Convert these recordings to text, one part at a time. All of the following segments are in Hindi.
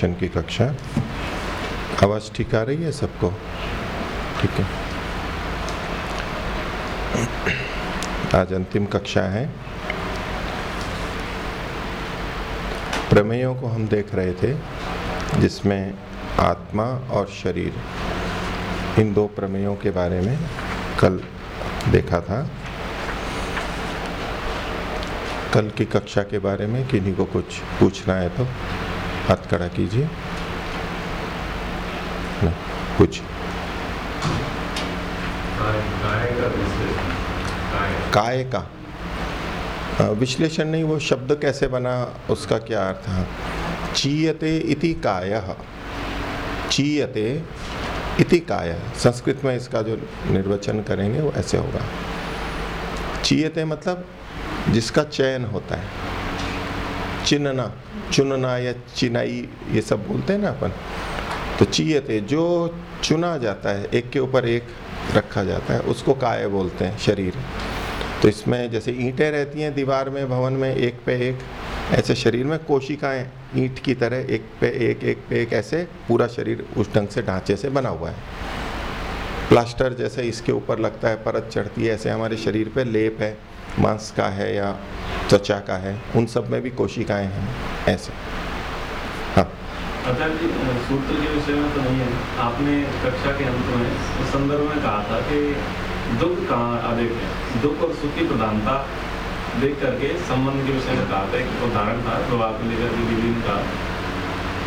दर्शन की कक्षा। आवाज़ ठीक आ रही है सबको? ठीक है। आज अंतिम कक्षा है। प्रमेयों को हम देख रहे थे, जिसमें आत्मा और शरीर, इन दो प्रमेयों के बारे में कल देखा था। कल की कक्षा के बारे में किन्हीं को कुछ पूछना है तो हाथ खड़ा कीजिए। नहीं, कुछ। काय का? विश्लेषण नहीं वो शब्द कैसे बना उसका क्या अर्थ है? चीयते इति काय। चीयते इति काय। संस्कृत में इसका जो निर्वचन करेंगे वो ऐसे होगा। चीयते मतलब जिसका चयन होता है। चिन्हना, चुनना या चिनाई, ये सब बोलते हैं ना अपन। तो चीयते, जो चुना जाता है, एक के ऊपर एक रखा जाता है, उसको काय बोलते हैं, शरीर। तो इसमें जैसे ईंटें रहती हैं दीवार में, भवन में, एक पे एक, ऐसे शरीर में कोशिकाएँ ईंट की तरह, एक पे एक एक पे एक, ऐसे पूरा शरीर उस ढंग से ढांचे से बना हुआ है। प्लास्टर जैसे इसके ऊपर लगता है, परत चढ़ती है, ऐसे हमारे शरीर पे लेप है। मांस का है या त्वचा का है उन सब में भी कोशिकाएँ हैं ऐसे। हाँ। सूत्र के विषय में तो नहीं है। आपने कक्षा के अंत में उस संदर्भ में कहा था कि दुख कहाँ अधिक है। दुख और सुख की प्रधानता देख करके संबंध के विषय में कहा था। एक उदाहरण था विवाह को लेकर के दीदी ने कहा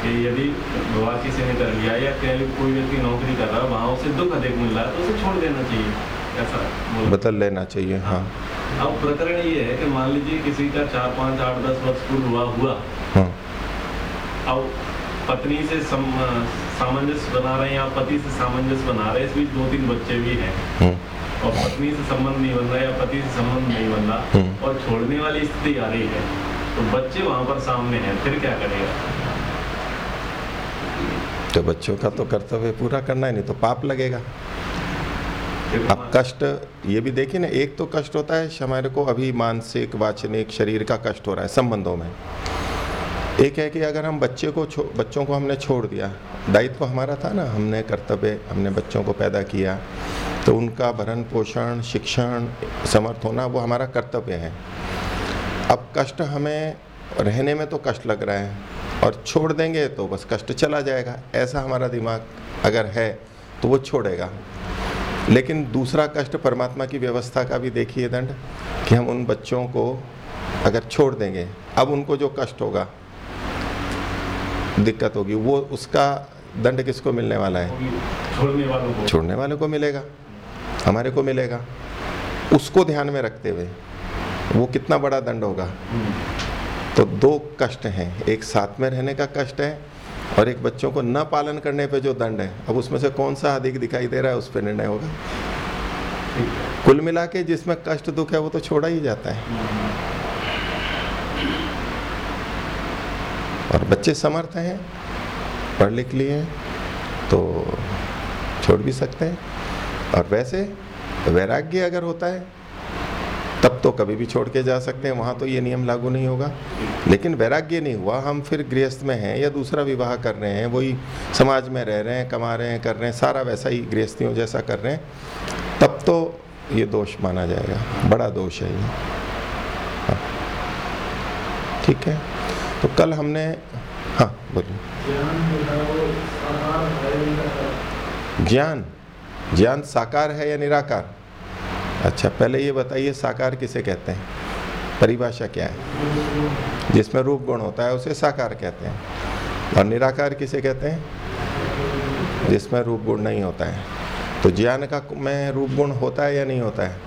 कि यदि विवाह किसी ने कर लिया या कहीं कोई व्यक्ति नौकरी कर रहा है वहाँ उसे दुख अधिक मिल रहा है तो उसे छोड़ देना चाहिए। ऐसा बदल लेना चाहिए हाँ। अब प्रकरण ये है कि मान लीजिए किसी का चार पाँच आठ दस वर्ष पूर्व हुआ हुआ। हाँ। अब पत्नी से सम, सामंजस्य बना रहे हैं या पति से सामंजस्य बना रहे हैं इस बीच दो तीन बच्चे भी हैं। हम्म, और पत्नी से संबंध नहीं बन रहा या पति से संबंध नहीं बन रहा हम्म। और छोड़ने वाली स्थिति आ रही है तो बच्चे वहाँ पर सामने हैं फिर क्या करेगा? तो बच्चों का तो कर्तव्य पूरा करना है नहीं तो पाप लगेगा। अब कष्ट, ये भी देखिए ना, एक तो कष्ट होता है हमारे को अभी मानसिक, वाचनिक, शरीर का कष्ट हो रहा है, संबंधों में। एक है कि अगर हम बच्चे को बच्चों को हमने छोड़ दिया, दायित्व हमारा था ना, हमने कर्तव्य, हमने बच्चों को पैदा किया तो उनका भरण पोषण, शिक्षण, समर्थ होना, वो हमारा कर्तव्य है। अब कष्ट हमें रहने में तो कष्ट लग रहा है, और छोड़ देंगे तो बस कष्ट चला जाएगा, ऐसा हमारा दिमाग अगर है तो वो छोड़ेगा। लेकिन दूसरा कष्ट परमात्मा की व्यवस्था का भी देखिए दंड कि हम उन बच्चों को अगर छोड़ देंगे अब उनको जो कष्ट होगा दिक्कत होगी वो उसका दंड किसको मिलने वाला है? छोड़ने वालों को। छोड़ने वाले को मिलेगा हमारे को मिलेगा। उसको ध्यान में रखते हुए वो कितना बड़ा दंड होगा। हम्म, तो दो कष्ट हैं एक साथ में रहने का कष्ट है और एक बच्चों को न पालन करने पे जो दंड है अब उसमें से कौन सा अधिक दिखाई दे रहा है उस पर निर्णय होगा। कुल मिला के जिसमें कष्ट दुख है वो तो छोड़ा ही जाता है। और बच्चे समर्थ हैं पढ़ लिख लिए तो छोड़ भी सकते हैं। और वैसे वैराग्य अगर होता है तब तो कभी भी छोड़ के जा सकते हैं, वहाँ तो ये नियम लागू नहीं होगा। लेकिन वैराग्य नहीं हुआ, हम फिर गृहस्थ में हैं या दूसरा विवाह कर रहे हैं, वही समाज में रह रहे हैं, कमा रहे हैं, कर रहे हैं, सारा वैसा ही गृहस्थियों जैसा कर रहे हैं, तब तो ये दोष माना जाएगा, बड़ा दोष है ये। हाँ। ठीक है? तो कल हमने हाँ बोलिए। ज्ञान ज्ञान साकार है या निराकार? अच्छा पहले ये बताइए, साकार किसे कहते हैं? परिभाषा क्या है? जिसमें रूप गुण होता है, उसे साकार कहते हैं। और निराकार किसे कहते हैं? जिसमें रूप गुण नहीं होता है। तो ज्ञान का में रूप गुण होता है या नहीं होता है?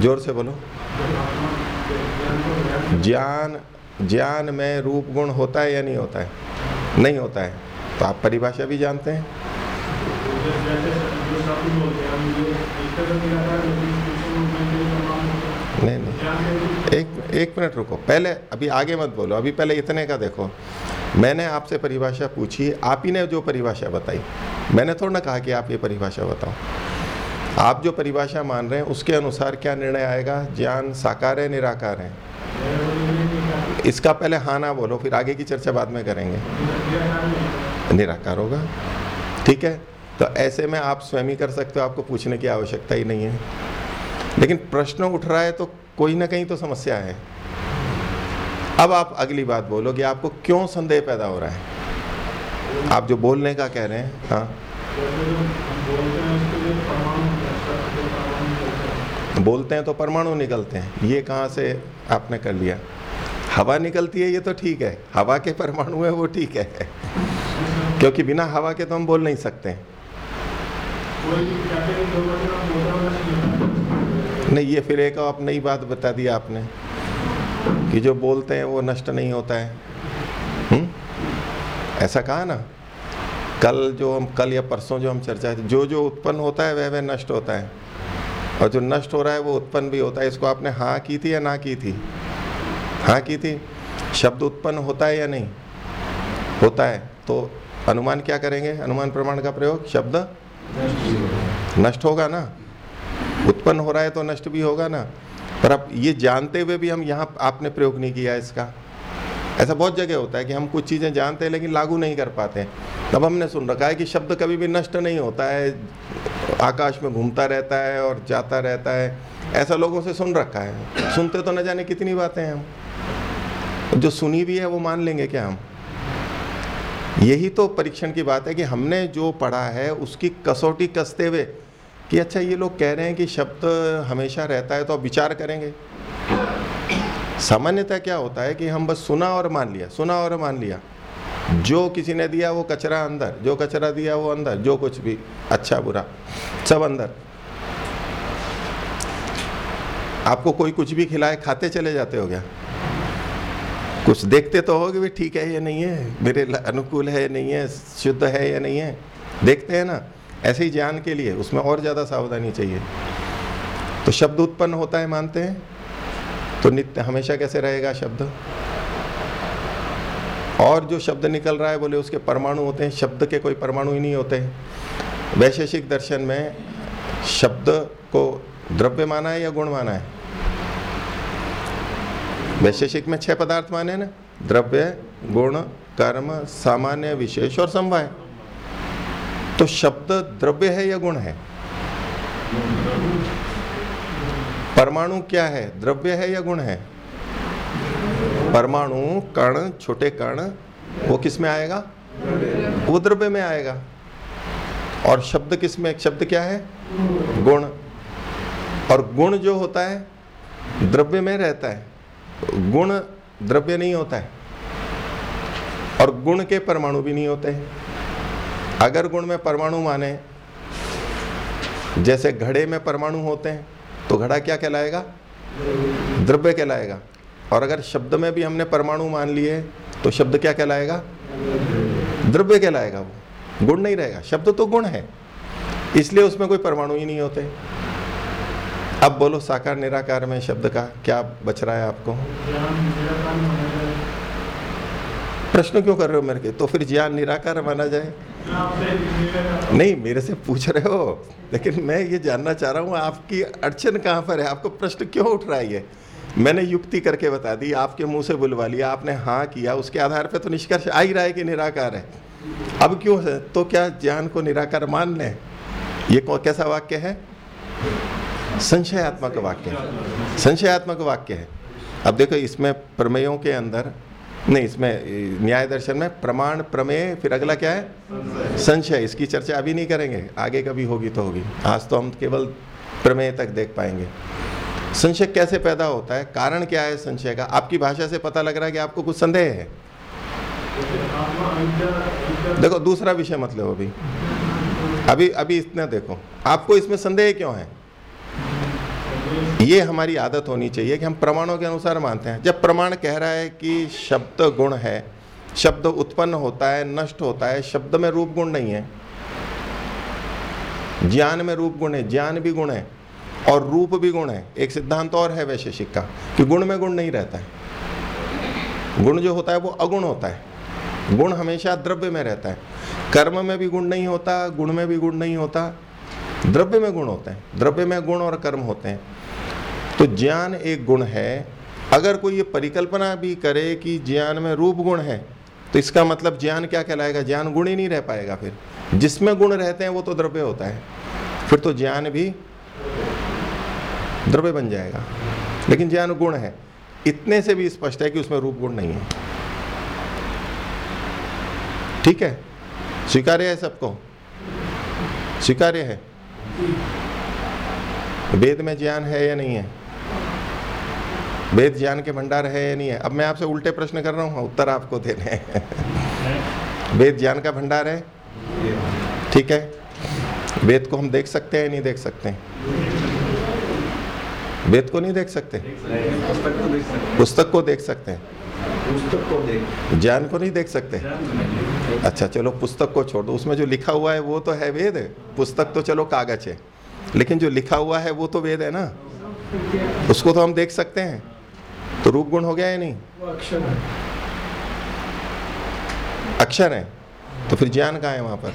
ज़ोर से बोलो। ज्ञान ज्ञान में रूप गुण होता है या नहीं होता है? नहीं होता है। तो आप परिभाषा भी जानते हैं। नहीं नहीं। एक एक मिनट रुको पहले अभी आगे मत बोलो अभी पहले इतने का देखो। मैंने आपसे परिभाषा पूछी आप ही ने जो परिभाषा बताई। मैंने थोड़ा ना कहा कि आप ये परिभाषा बताओ। आप जो परिभाषा मान रहे हैं उसके अनुसार क्या निर्णय आएगा? ज्ञान साकार है निराकार है? इसका पहले हाँ ना बोलो फिर आगे की चर्चा बाद में करेंगे। निराकार होगा। ठीक है? तो ऐसे में आप स्वयं ही कर सकते हो, आपको पूछने की आवश्यकता ही नहीं है। लेकिन प्रश्न उठ रहा है तो कोई ना कहीं तो समस्या है। अब आप अगली बात बोलोगे आपको क्यों संदेह पैदा हो रहा है? आप जो बोलने का कह रहे हैं हाँ। बोलते हैं तो परमाणु निकलते हैं। ये कहाँ से आपने कर लिया? हवा निकलती है, ये तो ठीक है। हवा के परमाणु है, वो ठीक है। क्योंकि बिना हवा के तो हम बोल नहीं सकते। नहीं, ये फिर एक आप नई बात बता दी आपने कि जो बोलते हैं वो नष्ट नहीं होता है। हुँ? ऐसा कहा ना? कल जो हम, कल या परसों जो हम चर्चा जो जो उत्पन्न होता है, वह वह नष्ट होता है। और जो नष्ट हो रहा है, वो उत्पन्न भी होता है। इसको आपने हाँ की थी या ना की थी? हाँ की थी? शब्द उत्पन्न होता है या नहीं? होता है। तो अनुमान क्या करेंगे? अनुमान प्रमाण का प्रयोग? शब्द नष्ट होगा ना? उत्पन्न हो रहा है तो नष्ट भी होगा ना? पर अब ये जानते हुए भी हम यहाँ आपने प्रयोग नहीं किया इसका। ऐसा बहुत जगह होता है कि हम कुछ चीज़ें जानते हैं लेकिन लागू नहीं कर पाते तब हमने सुन रखा है कि शब्द कभी भी नष्ट नहीं होता है, आकाश में घूमता रहता है और जाता रहता है। ऐसा लोगों से सुन रखा है। सुनते तो न जाने कितनी बातें हैं हम। जो सुनी भी है वो मान लेंगे क्या हम? यही तो परीक्षण की बात है कि हमने जो पढ़ा है, उसकी कसौटी कसते हुए कि अच्छा ये लोग कह रहे हैं कि शब्द हमेशा रहता है तो आप विचार करेंगे। सामान्यतः क्या होता है कि हम बस सुना और मान लिया, सुना और मान लिया। जो किसी ने दिया वो कचरा अंदर, जो कचरा दिया वो अंदर, जो कुछ भी अच्छा बुरा, सब अंदर। आपको कोई कुछ भी खिलाए, खाते चले जाते हो क्या? कुछ देखते तो हो भी ठीक है या नहीं है, मेरे अनुकूल है या नहीं है, शुद्ध है या नहीं है। देखते हैं ना, ऐसे ही ज्ञान के लिए, उसमें और ज़्यादा सावधानी चाहिए। तो शब्द उत्पन्न होता है, मानते हैं? तो नित्य, हमेशा कैसे रहेगा शब्द? और जो शब्द निकल रहा है, बोले उसके परमाणु होते हैं, शब्द के कोई परमाणु ही नहीं होते। वैशेषिक दर्शन में शब्द को द्रव्य माना है या गुण माना है? वैशेषिक में छह पदार्थ माने ना? द्रव्य, गुण, कर्म, सामान्य, विशेष और समवाय। तो शब्द द्रव्य है या गुण है? परमाणु क्या है? द्रव्य है या गुण है? परमाणु, कण, छोटे कण, वो किसमें आएगा? वो द्रव्य में आएगा। और शब्द किसमें, शब्द क्या है? गुण। और गुण जो होता है, द्रव्य में रहता है। गुण द्रव्य नहीं होता है। और गुण के परमाणु भी नहीं होते अगर गुण में परमाणु माने, जैसे घड़े में परमाणु होते हैं तो घड़ा क्या कहलाएगा? द्रव्य कहलाएगा। और अगर शब्द में भी हमने परमाणु मान लिए तो शब्द क्या कहलाएगा? द्रव्य कहलाएगा वो। गुण नहीं रहेगा। शब्द तो गुण है, इसलिए उसमें कोई परमाणु ही नहीं होते। अब बोलो, साकार निराकार में शब्द का क्या बच रहा है आपको? प्रश्न क्यों कर रहे हो मेरे के? तो फिर ज्ञान निराकार माना जाए। नहीं, मेरे से पूछ रहे हो, लेकिन मैं ये जानना चाह रहा हूँ, आपकी अड़चन कहाँ पर है? आपको प्रश्न क्यों उठ रहा है ये? मैंने युक्ति करके बता दी, आपके मुँह से बुलवा लिया, आपने हाँ किया, उसके आधार पे तो निष्कर्ष आ ही रहा है कि निराकार है। अब क्यों है? तो क्या ज्ञान को निराकार मान लें? ये कैसा वाक्य है? संशयात्मक वाक्य है। संशयात्मक वाक्य है। अब देखो, इसमें प्रमेयों के अंदर, नहीं, इसमें न्याय दर्शन में प्रमाण, प्रमेय, फिर अगला क्या है? संशय। इसकी चर्चा अभी नहीं करेंगे। आगे कभी होगी तो होगी। आज तो हम केवल प्रमेय तक देख पाएँगे। संशय कैसे पैदा होता है? कारण क्या है संशय का? आपकी भाषा से पता लग रहा है कि आपको कुछ संदेह है। देखो, दूसरा विषय मतलब अभी। अभी अभी इतना देखो। आपको इसमें संदेह क्यों है? ये हमारी आदत होनी चाहिए कि हम प्रमाणों के अनुसार मानते हैं। जब प्रमाण कह रहा है कि शब्द गुण है, शब्द उत्पन्न होता है, नष्ट होता है, शब्द में रूप गुण नहीं है। ज्ञान में रूप गुण है, ज्ञान भी गुण है और रूप भी गुण है। एक सिद्धांत और है वैशेषिक का कि गुण में गुण नहीं रहता है। गुण जो होता है वो अगुण होता है। गुण हमेशा द्रव्य में रहता है। कर्म में भी गुण नहीं होता, गुण में भी गुण नहीं होता। द्रव्य में गुण होते हैं। द्रव्य में गुण और कर्म होते हैं। तो ज्ञान एक गुण है। अगर कोई ये परिकल्पना भी करे कि ज्ञान में रूप गुण है तो इसका मतलब ज्ञान क्या कहलाएगा? ज्ञान गुण ही नहीं रह पाएगा फिर। जिसमें गुण रहते हैं, वो तो द्रव्य होता है। फिर तो ज्ञान भी द्रव्य बन जाएगा। लेकिन ज्ञान गुण है। इतने से भी स्पष्ट है कि उसमें रूप गुण नहीं है। ठीक है? स्वीकार्य है सबको? स्वीकार्य है। वेद में ज्ञान है या नहीं है? वेद ज्ञान के भंडार है या नहीं है? अब मैं आपसे उल्टे प्रश्न कर रहा हूँ उत्तर आपको देने हैं। वेद ज्ञान का भंडार है? ठीक है। वेद को हम देख सकते हैं नहीं देख सकते हैं? वेद को नहीं देख सकते? पुस्तक को देख सकते हैं। ज्ञान को नहीं देख सकते? अच्छा चलो पुस्तक को छोड़ दो। उसमें जो लिखा हुआ है, वो तो है वेद। पुस्तक तो चलो कागज़ है। लेकिन जो लिखा हुआ है, वो तो वेद है ना? उसको तो हम देख सकते हैं। तो रूप गुण हो गया या नहीं? अक्षर है। अक्षर है? तो फिर ज्ञान कहाँ है वहाँ पर?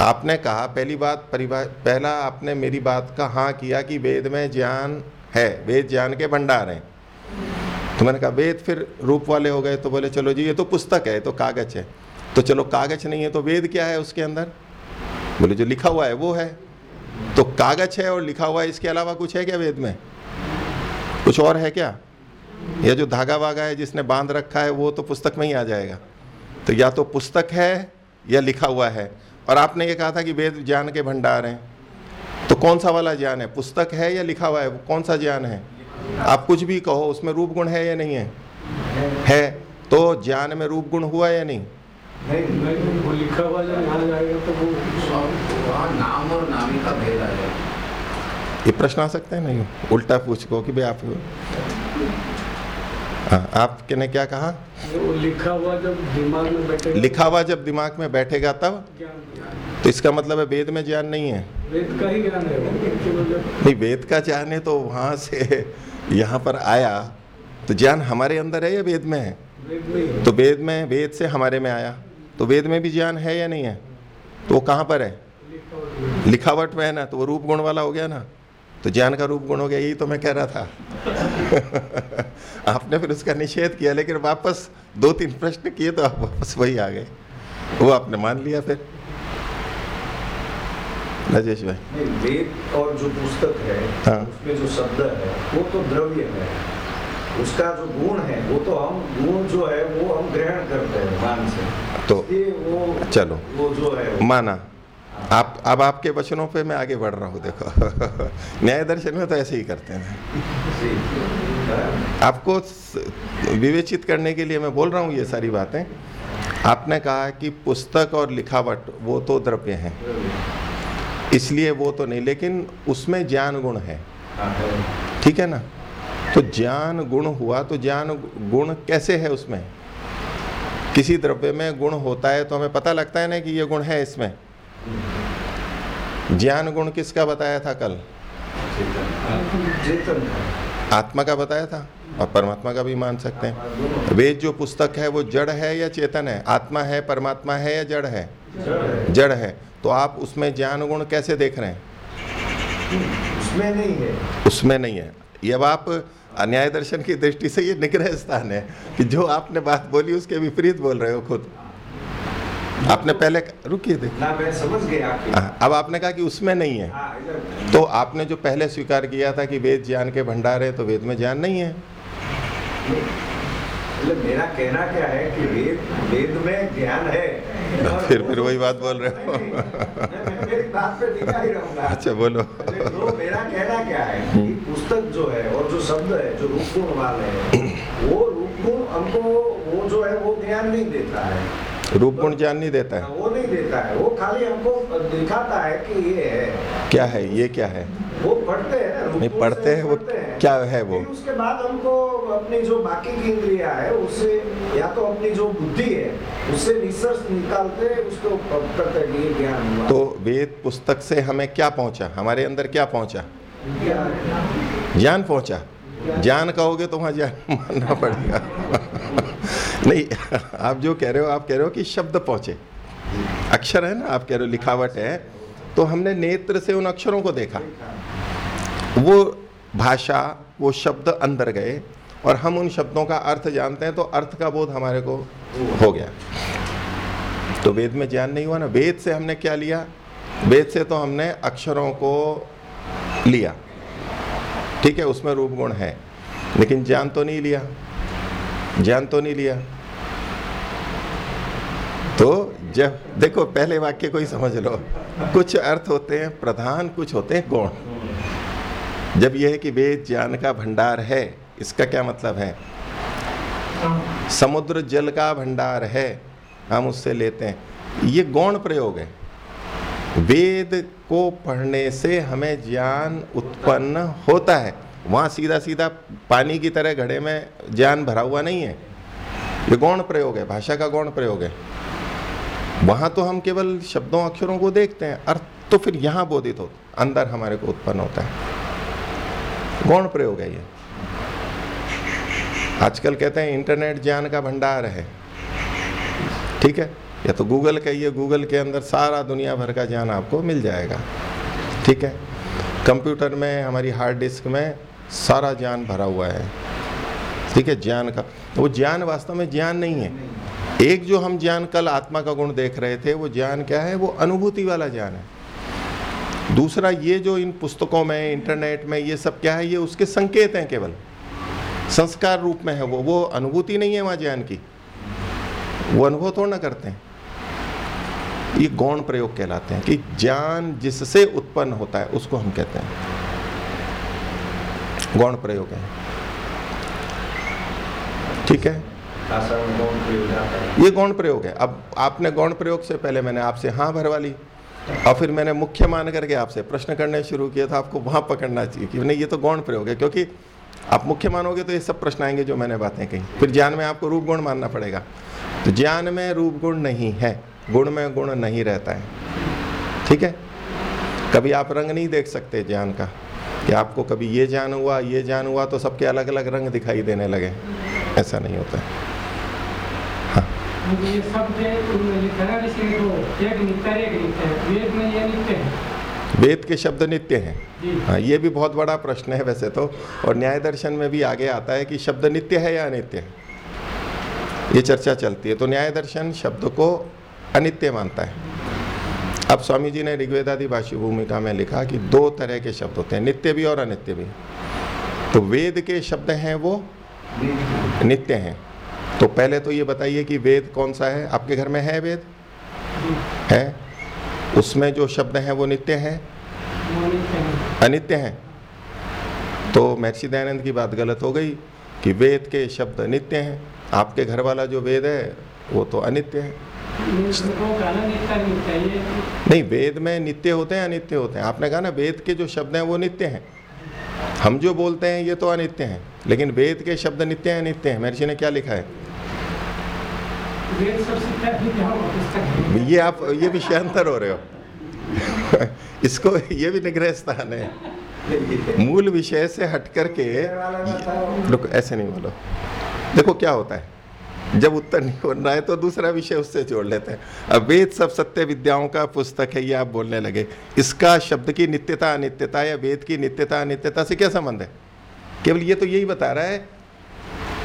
आपने कहा पहली बात परिभा पहला आपने मेरी बात का हाँ किया कि वेद में ज्ञान है वेद ज्ञान के भंडार हैं। तो मैंने कहा वेद फिर रूप वाले हो गए तो बोले चलो जी ये तो पुस्तक है तो कागज़ है। तो चलो कागज़ नहीं है तो वेद क्या है उसके अंदर? बोले जो लिखा हुआ है वो है। तो कागज़ है और लिखा हुआ है इसके अलावा कुछ है क्या वेद में? कुछ और है क्या? या जो धागा वागा है जिसने बाँध रखा है वो तो पुस्तक में ही आ जाएगा। तो या तो पुस्तक है या लिखा हुआ है। और आपने ये कहा था कि वेद ज्ञान के भंडार हैं। तो कौन सा वाला ज्ञान है? पुस्तक है या लिखा हुआ है? कौन सा ज्ञान है? आप कुछ भी कहो उसमें रूप गुण है या नहीं है? है। तो ज्ञान में रूप गुण हुआ या नहीं? तो ये प्रश्न आ सकते हैं नहीं उल्टा पूछ को कि भाई आप हाँ आपके ने क्या कहा? लिखा हुआ जब दिमाग में बैठेगा लिखा हुआ जब दिमाग में बैठेगा तब? तो इसका मतलब है वेद में ज्ञान नहीं है। वेद का ही ज्ञान है नहीं वेद का ज्ञान है तो वहाँ से यहाँ पर आया तो ज्ञान हमारे अंदर है या वेद में है। तो वेद में वेद से हमारे में आया। तो वेद में भी ज्ञान है या नहीं है? तो वो कहाँ पर है? है। लिखावट में है ना तो वो रूप गुण वाला हो गया ना। तो ज्ञान का रूप गुण हो गया यही तो मैं कह रहा था। आपने फिर उसका निषेध किया लेकिन वापस दो तीन प्रश्न किए तो आप वापस वही आ गए। वो आपने मान लिया फिर। राजेश भाई। वेद और जो पुस्तक है हाँ। उसमें जो शब्द है वो तो द्रव्य है। उसका जो गुण है वो तो हम गुण जो है वो हम ग्रहण करते हैं मान से। तो वो चलो। वो जो है वो- माना आप अब आपके वचनों पे मैं आगे बढ़ रहा हूँ देखो। न्याय दर्शन में तो ऐसे ही करते हैं। हाँ। आपको विवेचित करने के लिए मैं बोल रहा हूँ ये सारी बातें। आपने कहा कि पुस्तक और लिखावट, वो तो द्रव्य हैं। इसलिए वो तो नहीं, लेकिन उसमें ज्ञान गुण है। ठीक है ना? तो ज्ञान गुण हुआ तो ज्ञान गुण कैसे है उसमें? किसी द्रव्य में गुण होता है तो हमें पता लगता है ना कि ये गुण है इसमें। ज्ञान गुण किसका बताया था कल? है। आत्मा का बताया था और परमात्मा का भी मान सकते हैं। दोनों वेद जो पुस्तक है वो जड़ है या चेतन है? आत्मा है परमात्मा है या जड़ है? जड़ है। तो आप उसमें ज्ञान गुण कैसे देख रहे हैं? उसमें नहीं है। उसमें नहीं है। अब आप अन्याय दर्शन की दृष्टि से ये निग्रह स्थान है कि जो आपने बात बोली उसके विपरीत बोल रहे हो खुद। आपने पहले रुकिए देख ना मैं समझ गया हाँ, अब आपने कहा कि उसमें नहीं है। हाँ, तो आपने जो पहले स्वीकार किया था कि वेद ज्ञान के भंडार है तो वेद में ज्ञान नहीं है? मतलब मेरा कहना क्या है कि वेद वेद में ज्ञान है। फिर फिर वही बात बोल रहे हो। नहीं, नहीं, मैं मेरी बात पे टिका ही रहूँगा। अच्छा बोलो। तो मेरा कहना क्या है कि पुस्तक जो है और जो शब्द है जो रूप गुण वाले हैं वो रूप गुण हमको वो जो है वो ज्ञान नहीं देता है। रूप गुण ज्ञान नहीं देता है। वो नहीं देता है। वो खाली हमको दिखाता है कि ये है। क्या है? ये क्या है? वो पढ़ते हैं ना, नहीं पढ़ते हैं वो हैं। क्या है वो? उसके बाद हमको अपनी जो बाकी की इंद्रिया है उससे या तो अपनी जो बुद्धि है उससे रिसर्च निकालते हैं, उसको करते हैं ये ज्ञान हुआ। तो वेद पुस्तक से हमें क्या पहुँचा? हमारे अंदर क्या पहुँचा? ज्ञान। पहुँचा। ज्ञान कहोगे तो वहाँ ज्ञान मानना पड़ेगा। नहीं, आप जो कह रहे हो, आप कह रहे हो कि शब्द पहुँचे। अक्षर है ना, आप कह रहे हो, लिखावट है। तो हमने नेत्र से उन अक्षरों को देखा। वो भाषा, वो शब्द अंदर गए और हम उन शब्दों का अर्थ जानते हैं तो अर्थ का बोध हमारे को हो गया। तो वेद में ज्ञान नहीं हुआ ना। वेद से हमने क्या लिया? वेद से तो हमने अक्षरों को लिया। ठीक है, उसमें रूप गुण है, लेकिन ज्ञान तो नहीं लिया। ज्ञान तो नहीं लिया। तो जब, देखो, पहले वाक्य को ही समझ लो। कुछ अर्थ होते हैं, प्रधान कुछ होते हैं, गौण। जब यह है कि वेद ज्ञान का भंडार है, इसका क्या मतलब है? समुद्र जल का भंडार है, हम उससे लेते हैं। ये गौण प्रयोग है। वेद को पढ़ने से हमें ज्ञान उत्पन्न होता है। वहाँ सीधा सीधा पानी की तरह घड़े में ज्ञान भरा हुआ नहीं है। ये गौण प्रयोग है, भाषा का गौण प्रयोग है। वहाँ तो हम केवल शब्दों, अक्षरों को देखते हैं। अर्थ तो फिर यहाँ बोधित हो। अंदर हमारे को उत्पन्न होता है। गौण प्रयोग है ये। आजकल कहते हैं, इंटरनेट ज्ञान का भंडार है। ठीक है? या तो गूगल कहिए, गूगल के अंदर सारा दुनिया भर का ज्ञान आपको मिल जाएगा। ठीक है? कंप्यूटर में, हमारी हार्ड डिस्क में सारा ज्ञान भरा हुआ है। ठीक है? ज्ञान का, वो ज्ञान वास्तव में ज्ञान नहीं है। एक जो हम ज्ञान कल आत्मा का गुण देख रहे थे, वो ज्ञान क्या है? वो अनुभूति वाला ज्ञान है। दूसरा, ये जो इन पुस्तकों में, इंटरनेट में, ये सब क्या है? ये उसके संकेत हैं केवल। संस्कार रूप में है वो। वो अनुभूति नहीं है वहाँ ज्ञान की। वो अनुभव थोड़ा ना करते हैं। ये गौण प्रयोग कहलाते हैं कि ज्ञान जिससे उत्पन्न होता है, उसको हम कहते हैं। गौण प्रयोग है। ठीक है? ये गौण प्रयोग है। अब आपने गौण प्रयोग से पहले मैंने आपसे हाँ भरवा ली, और फिर मैंने मुख्य मान करके आपसे प्रश्न करने शुरू किया था आपको वहाँ पकड़ना चाहिए कि नहीं, ये तो गौण प्रयोग है, क्योंकि आप मुख्य मानोगे तो ये सब प्रश्न आएँगे जो मैंने बातें कही। फिर ज्ञान में आपको रूप गुण मानना पड़ेगा। तो ज्ञान में रूप गुण नहीं है, गुण में गुण नहीं रहता है। ठीक है? कभी आप रंग नहीं देख सकते ज्ञान का, कि आपको कभी ये ज्ञान हुआ, ये ज्ञान हुआ तो सबके अलग अलग रंग दिखाई देने लगे। ऐसा नहीं होता है। मुझे ये शब्द उनमें लिखा है इसलिए तो एक नित्य है एक नित्य है। वेद में ये नित्य है। वेद के शब्द नित्य हैं। हाँ ये भी बहुत बड़ा प्रश्न है वैसे तो। और न्याय दर्शन में भी आगे आता है कि शब्द नित्य है या अनित्य है। ये चर्चा चलती है। तो न्याय दर्शन शब्द को अनित्य मानता है। अब स्वामी जी ने ऋग्वेदादि भाषी भूमिका में लिखा कि दो तरह के शब्द होते हैं नित्य भी और अनित्य भी। तो वेद के शब्द हैं वो? नित्य हैं। तो पहले तो ये बताइए कि वेद कौन सा है? आपके घर में है वेद? है? उसमें जो शब्द हैं वो नित्य हैं? अनित्य हैं? तो महर्षि दयानंद की बात गलत हो गई कि वेद के शब्द नित्य हैं। आपके घर वाला जो वेद है वो तो अनित्य है। नहीं वेद में नित्य होते हैं अनित्य होते हैं। आपने कहा ना वेद के जो शब्द हैं वो नित्य हैं। हम जो बोलते हैं ये तो अनित्य हैं। लेकिन वेद के शब्द नित्य हैं अनित्य हैं। महर्षि ने क्या लिखा है वेद सब सीखा है जहाँ पुस्तक है ये आप, ये विषयांतर हो रहे हो। इसको, ये भी निग्रह स्थान है। मूल विषय से हट करके रुको, ऐसे नहीं बोलो। देखो क्या होता है। जब उत्तर नहीं हो रहा है तो दूसरा विषय उससे जोड़ लेते हैं। अब वेद सब सत्य विद्याओं का पुस्तक है, ये आप बोलने लगे। इसका शब्द की नित्यता, अनित्यता या वेद की नित्यता, अनित्यता से क्या संबंध है? केवल ये तो यही बता रहा है।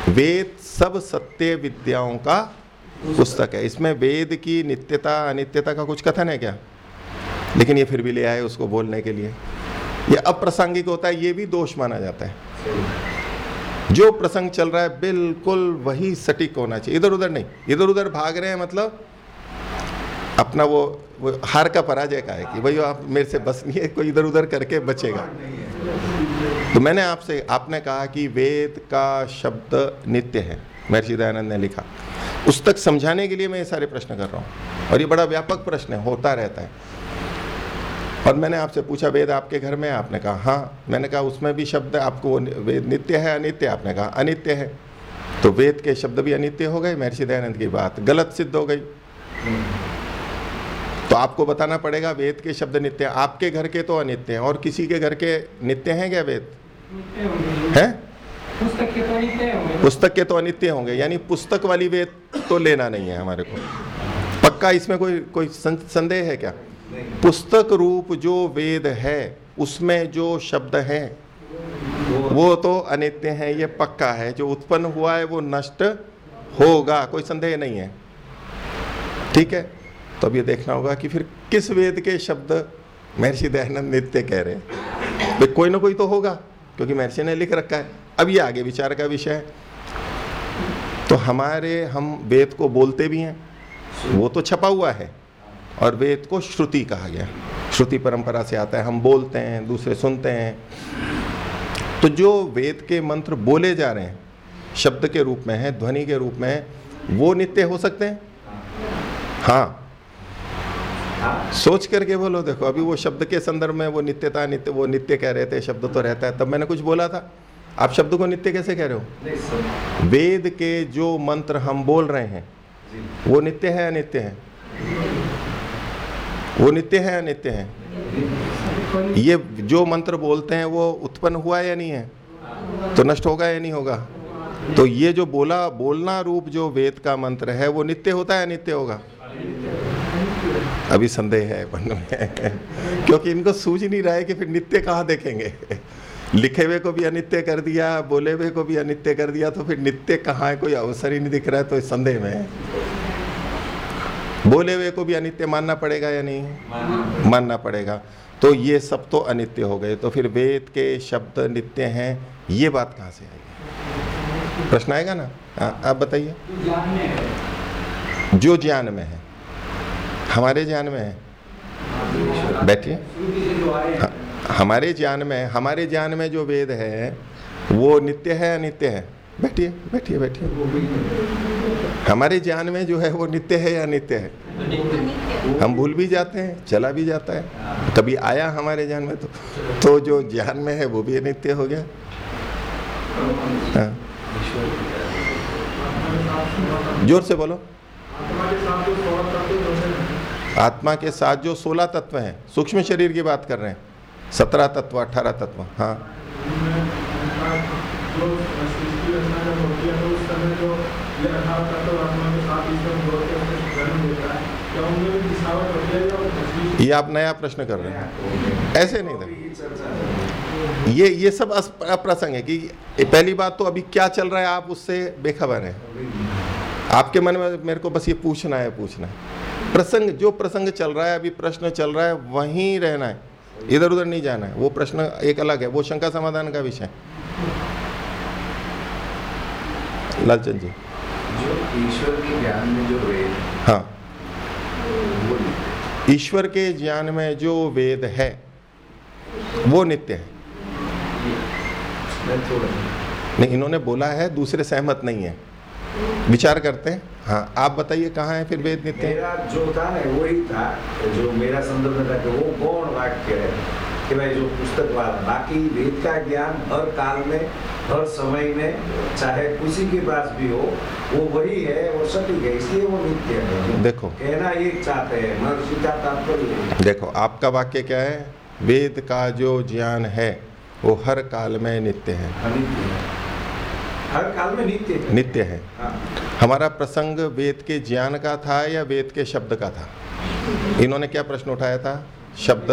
वेद सब सत्य विद्याओं का पुस्तक है। इसमें वेद की नित्यता अनित्यता का कुछ कथन है क्या? लेकिन ये फिर भी ले आए उसको बोलने के लिए। ये अप्रासंगिक होता है ये भी दोष माना जाता है। जो प्रसंग चल रहा है बिल्कुल वही सटीक होना चाहिए। इधर उधर नहीं। इधर उधर भाग रहे हैं मतलब अपना वो, वो हार का पराजय का है कि भाई आप मेरे से बस नहीं है कोई इधर उधर करके बचेगा। तो मैंने आपसे आपने कहा कि वेद का शब्द नित्य है। महर्षि दयानंद ने लिखा। उस तक समझाने के लिए मैं ये सारे प्रश्न कर रहा हूँ। और ये बड़ा व्यापक प्रश्न है होता रहता है। और मैंने आपसे पूछा वेद आपके घर में है? आपने कहा हाँ। मैंने कहा उसमें भी शब्द आपको वेद नित्य है अनित्य आपने कहा अनित्य है। तो वेद के शब्द भी अनित्य हो गए महर्षि दयानंद की बात गलत सिद्ध हो गई। तो आपको बताना पड़ेगा वेद के शब्द नित्य आपके घर के तो अनित्य हैं और किसी के घर के नित्य हैं क्या वेद? हैं? पुस्तक के तो नित्य होंगे पुस्तक के तो अनित्य होंगे, यानी पुस्तक वाली वेद तो लेना नहीं है हमारे को। पक्का इसमें कोई कोई संदेह है क्या? पुस्तक रूप जो वेद है, उसमें जो शब्द हैं, वो तो अनित्य हैं, ये पक्का है। जो उत्पन्न हुआ है, वो नष्ट होगा, कोई संदेह नहीं है। ठीक है? तो अब ये देखना होगा कि फिर किस वेद के शब्द महर्षि दयानंद नित्य कह रहे हैं। कोई ना कोई तो होगा, क्योंकि महर्षि ने लिख रखा है। अब ये आगे विचार का विषय है। तो हमारे हम वेद को बोलते भी हैं, वो तो छपा हुआ है, और वेद को श्रुति कहा गया। श्रुति परंपरा से आता है, हम बोलते हैं, दूसरे सुनते हैं। तो जो वेद के मंत्र बोले जा रहे हैं, शब्द के रूप में है, ध्वनि के रूप में है, वो नित्य हो सकते हैं? हाँ। सोच करके बोलो, देखो, अभी वो शब्द के संदर्भ में वो नित्यता नित्य, वो नित्य कह रहे थे, शब्द तो रहता है, तब मैंने कुछ बोला था। आप शब्द को नित्य कैसे कह रहे हो? वेद के जो मंत्र हम बोल रहे हैं वो नित्य है अनित्य है? वो नित्य है अनित्य है? ये जो मंत्र बोलते हैं वो उत्पन्न हुआ या नहीं है? तो नष्ट होगा या नहीं होगा? तो ये जो बोला बोलना रूप जो वेद का मंत्र है वो नित्य होता है अनित्य होगा? अभी संदेह है मन में क्योंकि इनको सूझ नहीं रहा है कि फिर नित्य कहाँ देखेंगे। लिखे हुए को भी अनित्य कर दिया बोले हुए को भी अनित्य कर दिया तो फिर नित्य कहाँ है? कोई अवसर ही नहीं दिख रहा है तो इस संदेह में है। बोले हुए को भी अनित्य मानना पड़ेगा या नहीं? मानना। पड़ेगा। तो ये सब तो अनित्य हो गए। तो फिर वेद के शब्द नित्य हैं ये बात कहाँ से आएगी प्रश्न आएगा ना? हाँ, आप बताइए। जो ज्ञान में है। हमारे ज्ञान में है। बैठिए। हाँ, हमारे ज्ञान में, हमारे ज्ञान में जो वेद है, वो नित्य है, अनित्य है? बैठिए बैठिए बैठिए। हमारे ज्ञान में जो है, वो नित्य है या अनित्य है? हम भूल भी जाते हैं, चला भी जाता है। कभी आया हमारे ज्ञान में तो तो जो ज्ञान में है, वो भी अनित्य हो गया। हाँ। ज़ोर से बोलो। आत्मा के साथ जो सोलह तत्व हैं सूक्ष्म शरीर की बात कर रहे हैं। सत्रह तत्व, अठारह तत्व हाँ। ये आप नया प्रश्न कर रहे हैं। ऐसे नहीं था। ये ये सब अप्रसंग है कि पहली बात तो अभी क्या चल रहा है, आप उससे बेखबर हैं। आपके मन में मेरे को बस ये पूछना है पूछना है। प्रसंग, जो प्रसंग चल रहा है, अभी प्रश्न चल रहा है, वहीं रहना है। इधर उधर नहीं जाना है। वो प्रश्न एक अलग है वो शंका समाधान का विषय लालचंद जी। जो ईश्वर के ज्ञान में जो वेद हाँ ईश्वर के ज्ञान में जो वेद है वो नित्य है। नहीं इन्होंने बोला है दूसरे सहमत नहीं है। विचार करते हैं। हाँ आप बताइए कहाँ है फिर वेद नित्य? मेरा जो था ना वही था जो मेरा संदर्भ था कि वो गौण वाक्य है कि भाई जो पुस्तकवाद बाकी वेद का ज्ञान हर काल में हर समय में चाहे किसी के पास भी हो वो वही है वो सटीक है इसलिए वो नित्य है। देखो। कहना ये चाहते हैं महर्षि का तात्पर्य देखो आपका वाक्य क्या है? वेद का जो ज्ञान है वो हर काल में नित्य है। हर काल में नित्य है। नित्य है। हाँ। हमारा प्रसंग वेद के ज्ञान का था या वेद के शब्द का था? इन्होंने क्या प्रश्न उठाया था? शब्द?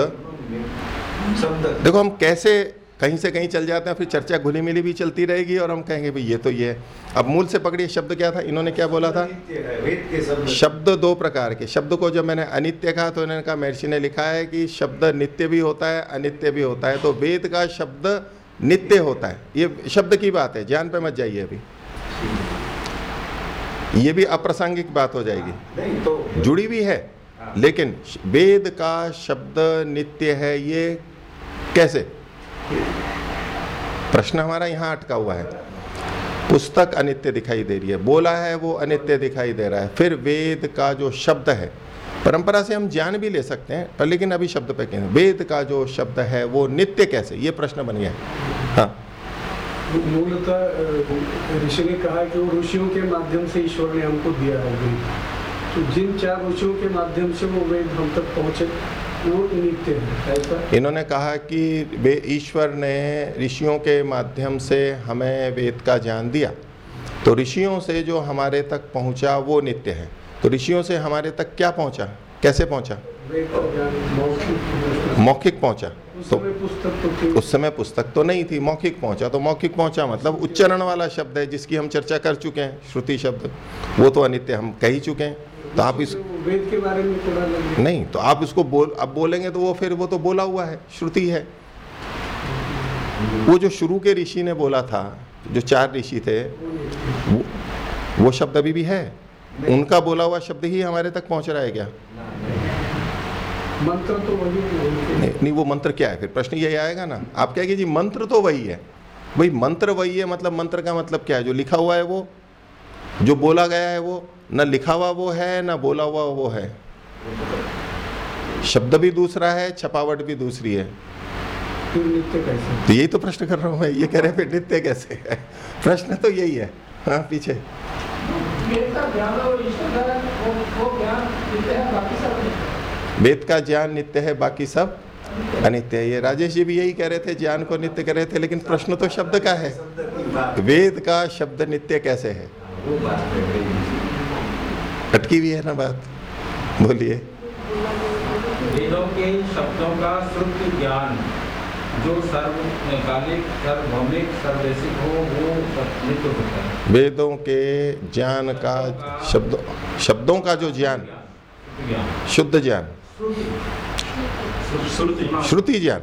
शब्द। देखो हम कैसे कहीं से कहीं चल जाते हैं फिर चर्चा घुली मिली भी चलती रहेगी और हम कहेंगे भाई ये तो ये है। अब मूल से पकड़िए शब्द क्या था? इन्होंने क्या बोला था? शब्द दो प्रकार के। शब्द को जब मैंने अनित्य कहा तो इन्होंने कहा महर्षि ने लिखा है कि शब्द नित्य भी होता है अनित्य भी होता है। तो वेद का शब्द नित्य होता है। ये शब्द की बात है ज्ञान पे मत जाइए अभी। ये भी अप्रासंगिक बात हो जाएगी। तो जुड़ी भी है। लेकिन वेद का शब्द नित्य है ये कैसे? प्रश्न हमारा यहाँ अटका हुआ है। पुस्तक अनित्य दिखाई दे रही है बोला है वो अनित्य दिखाई दे रहा है। फिर वेद का जो शब्द है परंपरा से हम ज्ञान भी ले सकते हैं पर लेकिन अभी शब्द पे कहें वेद का जो शब्द है वो नित्य कैसे? ये प्रश्न बन गया। हाँ। मूलतः ऋषि ने कहा कि वो ऋषियों के माध्यम से ईश्वर ने हमको दिया है वेद। तो जिन चार ऋषियों के माध्यम से वो वेद हम तक पहुँचे वो नित्य है ऐसा? इन्होंने कहा कि वे ईश्वर ने ऋषियों के माध्यम से हमें वेद का ज्ञान दिया। तो ऋषियों से जो हमारे तक पहुँचा वो नित्य है। तो ऋषियों से हमारे तक क्या पहुँचा? कैसे पहुँचा? मौखिक पहुँचा। उस तो समय पुस्तक तो उस समय पुस्तक तो नहीं थी मौखिक पहुँचा। तो मौखिक पहुँचा मतलब उच्चारण वाला शब्द है जिसकी हम चर्चा कर चुके हैं श्रुति शब्द। वो तो अनित्य हम कह ही चुके हैं। तो आप इस वेद के बारे में थोड़ा नहीं तो आप इसको बोल अब बोलेंगे तो वो फिर वो तो बोला हुआ है श्रुति है। वो जो शुरू के ऋषि ने बोला था जो चार ऋषि थे वो, वो शब्द अभी भी है? उनका बोला हुआ शब्द ही हमारे तक पहुँच रहा है क्या? मंत्र तो वही नहीं नहीं वो मंत्र क्या है? फिर प्रश्न यही आएगा ना। आप कहेंगे जी मंत्र तो वही है। भाई मंत्र वही है मतलब मंत्र का मतलब क्या है? जो लिखा हुआ है वो जो बोला गया है वो न लिखा हुआ वो है न बोला हुआ वो है। शब्द भी दूसरा है छपावट भी दूसरी है। कैसे? तो यही तो प्रश्न कर रहा हूँ मैं। ये कह रहे हैं फिर नित्य कैसे है? प्रश्न तो यही है। हाँ पीछे। वेद का ज्ञान और ईश्वर वो वो ज्ञान नित्य है बाकी सब वेद का ज्ञान नित्य है बाकी सब अनित्य है। ये राजेश जी भी यही कह रहे थे ज्ञान को नित्य कह रहे थे लेकिन प्रश्न तो शब्द का है। वेद का शब्द नित्य कैसे है। अटकी हुई है ना बात? बोलिए। वेदों के शब्दों का शुद्ध ज्ञान जो सर्वकालिक सर्वभौमिक सर्वदेशिक हो, वो नित्य होता है। वेदों के ज्ञान का शब्द, शब्दों का जो ज्ञान, शुद्ध ज्ञान। श्रुति श्रुति ज्ञान।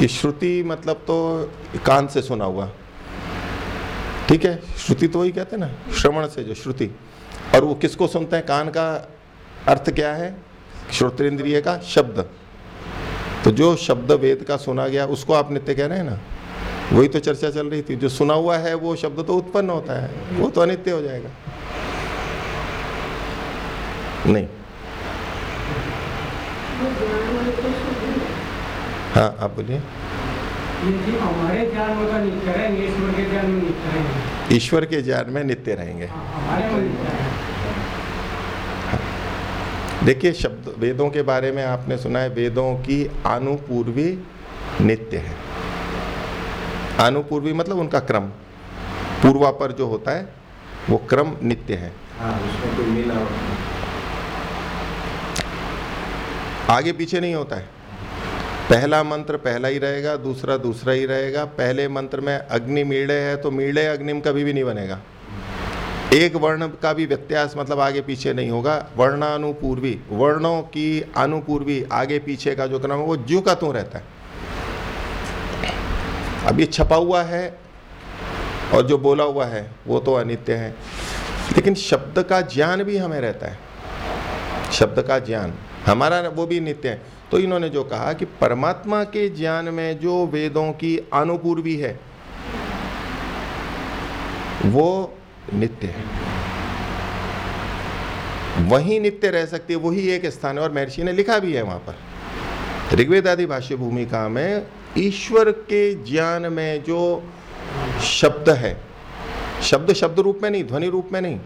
ये श्रुति मतलब तो कान से सुना हुआ। ठीक है? श्रुति तो वही कहते हैं ना, श्रवण से जो श्रुति। और वो किसको सुनते हैं? कान का अर्थ क्या है? श्रोतेंद्रिय का शब्द। तो जो शब्द वेद का सुना गया उसको आप नित्य कह रहे हैं ना? वही तो चर्चा चल रही थी। जो सुना हुआ है वो शब्द तो उत्पन्न होता है। वो तो अनित्य हो जाएगा। नहीं। हाँ आप बोलिए। तो ईश्वर के ज्ञान में नित्य रहेंगे ईश्वर के ज्ञान में नित्य रहेंगे हाँ, हमारे में नित्य रहेंगे देखिए शब्द वेदों के बारे में आपने सुना है वेदों की आनुपूर्वी नित्य है। आनुपूर्वी मतलब उनका क्रम। पूर्वापर जो होता है वो क्रम नित्य है। हाँ। आगे पीछे नहीं होता है। पहला मंत्र पहला ही रहेगा दूसरा दूसरा ही रहेगा। पहले मंत्र में अग्नि मीड़े है तो मीड़े अग्निम कभी भी नहीं बनेगा। एक वर्ण का भी व्यत्यास मतलब आगे पीछे नहीं होगा। वर्णानुपूर्वी, वर्णों की अनुपूर्वी आगे पीछे का जो क्रम है, वो ज्यू का तू रहता है। अब ये छपा हुआ है और जो बोला हुआ है, वो तो अनित्य है। लेकिन शब्द का ज्ञान भी हमें रहता है। शब्द का ज्ञान, हमारा वो भी नित्य है। तो इन्होंने जो कहा कि परमात्मा के ज्ञान में जो वेदों की अनुपूर्वी है, वो नित्य है। वही नित्य रह सकती है, वही एक स्थान है। और महर्षि ने लिखा भी है वहाँ पर, ऋग्वेद आदि भाष्य भूमिका में, ईश्वर के ज्ञान में जो शब्द है, शब्द शब्द रूप में नहीं, ध्वनि रूप में नहीं,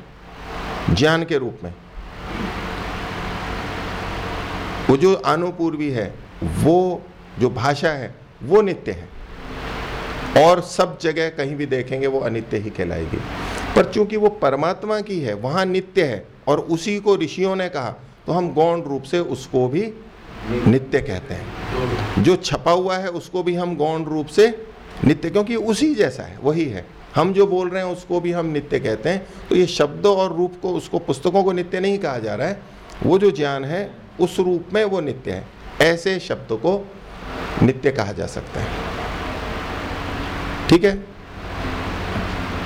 ज्ञान के रूप में, वो जो अनुपूर्वी है, वो जो भाषा है, वो नित्य है। और सब जगह कहीं भी देखेंगे, वो अनित्य ही कहलाएगी। पर चूँकि वो परमात्मा की है, वहाँ नित्य है और उसी को ऋषियों ने कहा तो हम गौण रूप से उसको भी नित्य कहते हैं। जो छपा हुआ है उसको भी हम गौण रूप से नित्य, क्योंकि उसी जैसा है, वही है। हम जो बोल रहे हैं उसको भी हम नित्य कहते हैं। तो ये शब्द और रूप को, उसको पुस्तकों को नित्य नहीं कहा जा रहा है। वो जो ज्ञान है, उस रूप में वो नित्य है। ऐसे शब्द को नित्य कहा जा सकता है। ठीक है?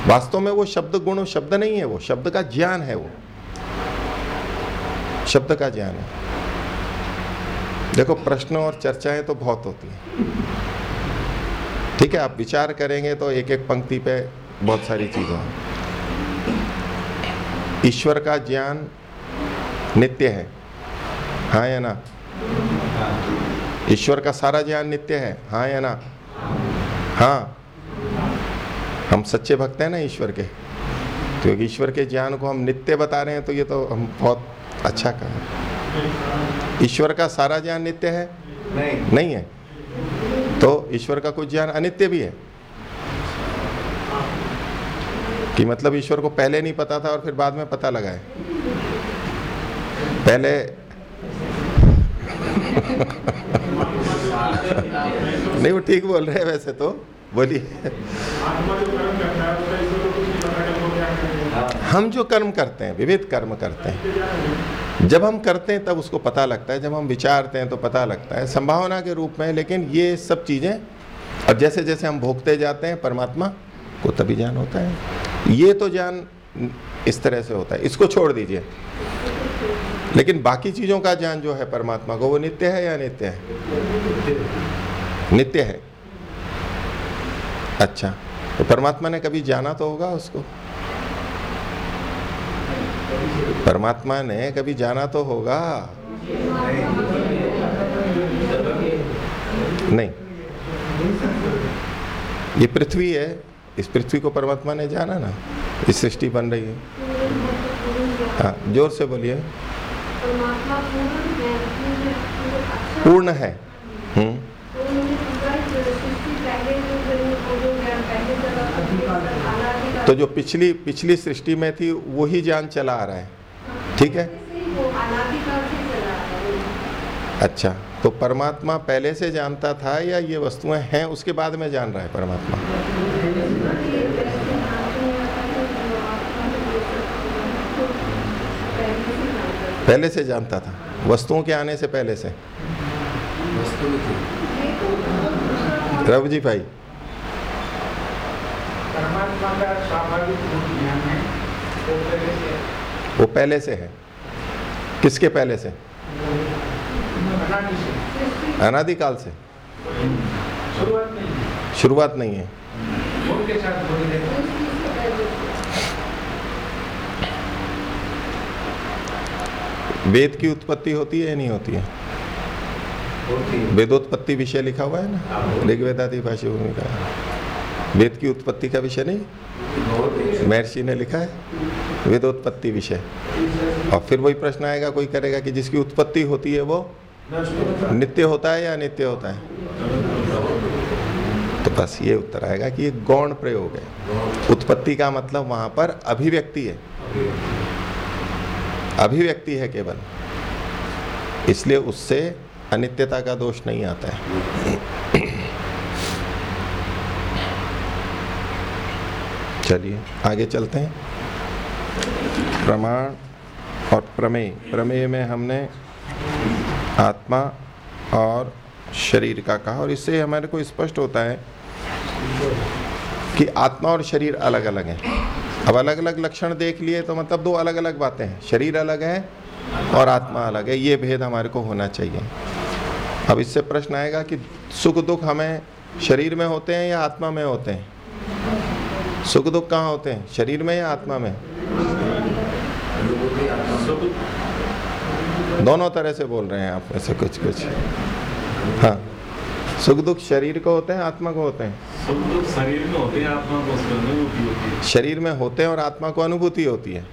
वास्तव में वो शब्द गुण शब्द नहीं है वो, शब्द का ज्ञान है वो। शब्द का ज्ञान है। देखो, प्रश्न और चर्चाएँ तो बहुत होती हैं। ठीक है, आप विचार करेंगे तो एक एक पंक्ति पे बहुत सारी चीज़ें ईश्वर का ज्ञान नित्य है। हाँ या ना? ईश्वर का सारा ज्ञान नित्य है। हाँ या ना? हाँ। हम सच्चे भक्त हैं ना ईश्वर के। तो ईश्वर के ज्ञान को हम नित्य बता रहे हैं तो ये तो हम बहुत अच्छा कहा ईश्वर का सारा ज्ञान नित्य है? नहीं। नहीं है? तो ईश्वर का कुछ ज्ञान अनित्य भी है? कि मतलब ईश्वर को पहले नहीं पता था और फिर बाद में पता लगा है? पहले नहीं वो ठीक बोल रहे हैं वैसे तो। बोलिए। हम जो कर्म करते हैं, विविध कर्म करते हैं, जब हम करते हैं तब उसको पता लगता है, जब हम विचारते हैं तो पता लगता है, संभावना के रूप में, लेकिन ये सब चीज़ें और जैसे जैसे हम भोगते जाते हैं परमात्मा को, तभी ज्ञान होता है। ये तो ज्ञान इस तरह से होता है। इसको छोड़ दीजिए। लेकिन बाकी चीज़ों का ज्ञान जो है परमात्मा को, वो नित्य है या नित्य है? नित्य है। अच्छा। तो परमात्मा ने कभी जाना तो होगा उसको? परमात्मा ने कभी जाना तो होगा? नहीं। ये पृथ्वी है इस पृथ्वी को परमात्मा ने जाना ना? इस सृष्टि बन रही है। हाँ ज़ोर से बोलिए। है। पूर्ण है। हम्म तो उन्होंने पूरा सृष्टि पहले जो बनी वो जो ज्ञान पहले चला था अनादिकाल तो जो पिछली पिछली सृष्टि में थी वही ज्ञान चला आ रहा है। ठीक है? अच्छा तो परमात्मा पहले से जानता था या ये वस्तुएँ हैं उसके बाद में जान रहा है परमात्मा? पहले से जानता था। वस्तुओं के आने से पहले से। रव जी भाई। परमात्मा का स्वाभाविक गुण ज्ञान है वो पहले से वो पहले से है। किसके पहले से? अनादिकाल से। शुरुआत नहीं है। है वेद की उत्पत्ति होती है या नहीं होती है? वेदोत्पत्ति विषय लिखा हुआ है ना? ऋग्वेदादि भाषा भूमिका वेद की उत्पत्ति का विषय नहीं? महर्षि ने लिखा है, वेदोत्पत्ति विषय। और फिर वही प्रश्न आएगा, कोई करेगा कि जिसकी उत्पत्ति होती है वो। नित्य होता है या अनित्य होता है? तो बस ये उत्तर आएगा कि ये गौण प्रयोग है। उत्पत्ति का मतलब वहाँ पर अभिव्यक्ति है। अभिव्यक्ति है केवल। इसलिए उससे अनित्यता का दोष नहीं आता है। चलिए, आगे चलते हैं। प्रमाण और प्रमेय। प्रमेय में हमने आत्मा और शरीर का कहा, और इससे हमारे को स्पष्ट होता है कि आत्मा और शरीर अलग अलग हैं। अब अलग अलग लक्षण देख लिए तो मतलब दो अलग अलग बातें हैं। शरीर अलग है और आत्मा अलग है, ये भेद हमारे को होना चाहिए। अब इससे प्रश्न आएगा कि सुख दुख हमें शरीर में होते हैं या आत्मा में होते हैं? सुख दुख कहाँ होते हैं? शरीर में या आत्मा में? दोनों तरह से बोल रहे हैं आप ऐसे कुछ कुछ। हाँ। सुख दुख शरीर को होते हैं आत्मा को होते हैं? सुख दुख शरीर में होते हैं आत्मा को अनुभूति होती है। शरीर में होते हैं और आत्मा को अनुभूति होती है।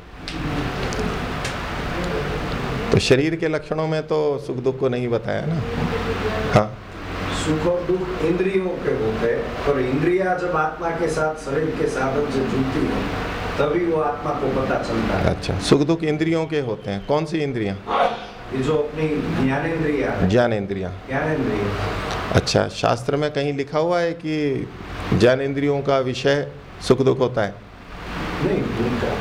तो शरीर के लक्षणों में तो सुख दुख को नहीं बताया ना? हाँ। सुख और दुख इंद्रियों के होते हैं और इंद्रिया जब आत्मा के साथ शरीर के साथ जब जुड़ती है तभी वो आत्मा को पता चलता है। अच्छा सुख दुख इंद्रियों के होते हैं। कौन सी इंद्रियाँ? ये जो अपनी ज्ञानेन्द्रिया है। ज्ञान इंद्रियाँ ज्ञानेन्द्रिय अच्छा शास्त्र में कहीं लिखा हुआ है कि ज्ञान इंद्रियों का विषय सुख दुख होता है? नहीं उनका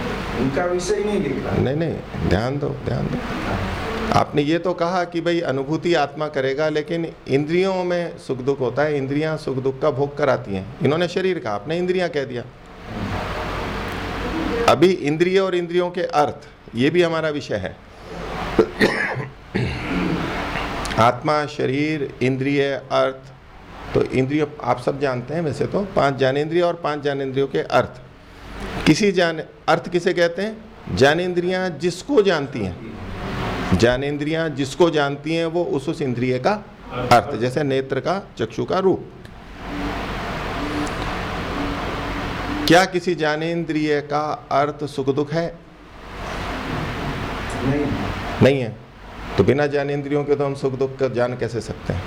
उनका विषय नहीं लिखा। नहीं नहीं ध्यान दो ध्यान दो। आपने ये तो कहा कि भाई अनुभूति आत्मा करेगा, लेकिन इंद्रियों में सुख दुख होता है, इंद्रियाँ सुख दुख का भोग कराती हैं। इन्होंने शरीर कहा, आपने इंद्रियाँ कह दिया। अभी इंद्रिय और इंद्रियों के अर्थ, ये भी हमारा विषय है। आत्मा, शरीर, इंद्रिय, अर्थ तो इंद्रिय आप सब जानते हैं वैसे तो पाँच ज्ञानेन्द्रिय और पाँच ज्ञानेन्द्रियों के अर्थ। किसी जान अर्थ किसे कहते हैं? ज्ञानेन्द्रियाँ जिसको जानती हैं। ज्ञानेन्द्रियाँ जिसको जानती हैं वो उस उस इंद्रिय का अर्थ, जैसे नेत्र का, चक्षु का रूप। क्या किसी ज्ञानेन्द्रिय का अर्थ सुख दुख है? नहीं नहीं है। तो बिना ज्ञानेन्द्रियों के तो हम सुख दुख का जान कैसे सकते हैं?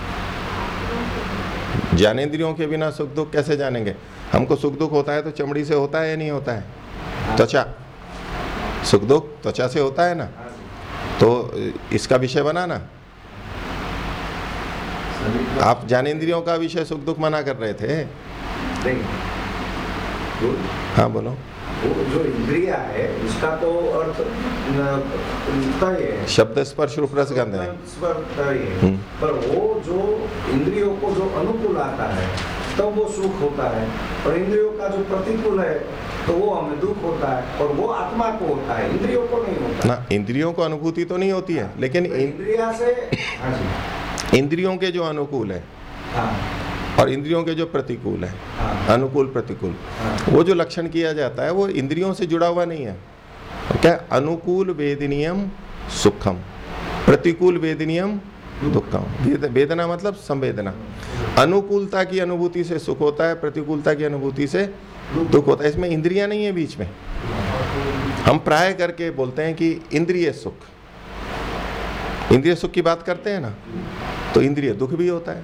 ज्ञानेन्द्रियों के बिना सुख दुख कैसे जानेंगे? हमको सुख दुख होता है तो चमड़ी से होता है या नहीं होता है? त्वचा। सुख दुख त्वचा से होता है ना? तो इसका विषय बनाना। आप ज्ञानेन्द्रियों का विषय सुख दुख मना कर रहे थे? हाँ बोलो। वो जो इंद्रिया है उसका तो अर्थ है शब्द स्पर्श रूप रस गंध है है। हम्म। पर वो जो इंद्रियों को जो अनुकूल आता है तब वो सुख होता है। और इंद्रियों का जो प्रतिकूल है तो वो हमें दुख होता है और वो आत्मा को होता है इंद्रियों को नहीं होता। ना इंद्रियों को अनुभूति तो नहीं होती है लेकिन तो इंद्रिया से हाँ इंद्रियों के जो अनुकूल है हाँ। और इंद्रियों के जो प्रतिकूल है हाँ। अनुकूल प्रतिकूल हाँ। वो जो लक्षण किया जाता है वो इंद्रियों से जुड़ा हुआ नहीं है। क्या है? अनुकूल वेदनियम सुखम प्रतिकूल वेदनियम दुखम। वेदना मतलब संवेदना। अनुकूलता की अनुभूति से सुख होता है प्रतिकूलता की अनुभूति से दुख होता है। इसमें इंद्रियाँ नहीं है बीच में। हम प्राय करके बोलते हैं कि इंद्रिय सुख। इंद्रिय सुख की बात करते हैं ना तो इंद्रिय दुख भी होता है।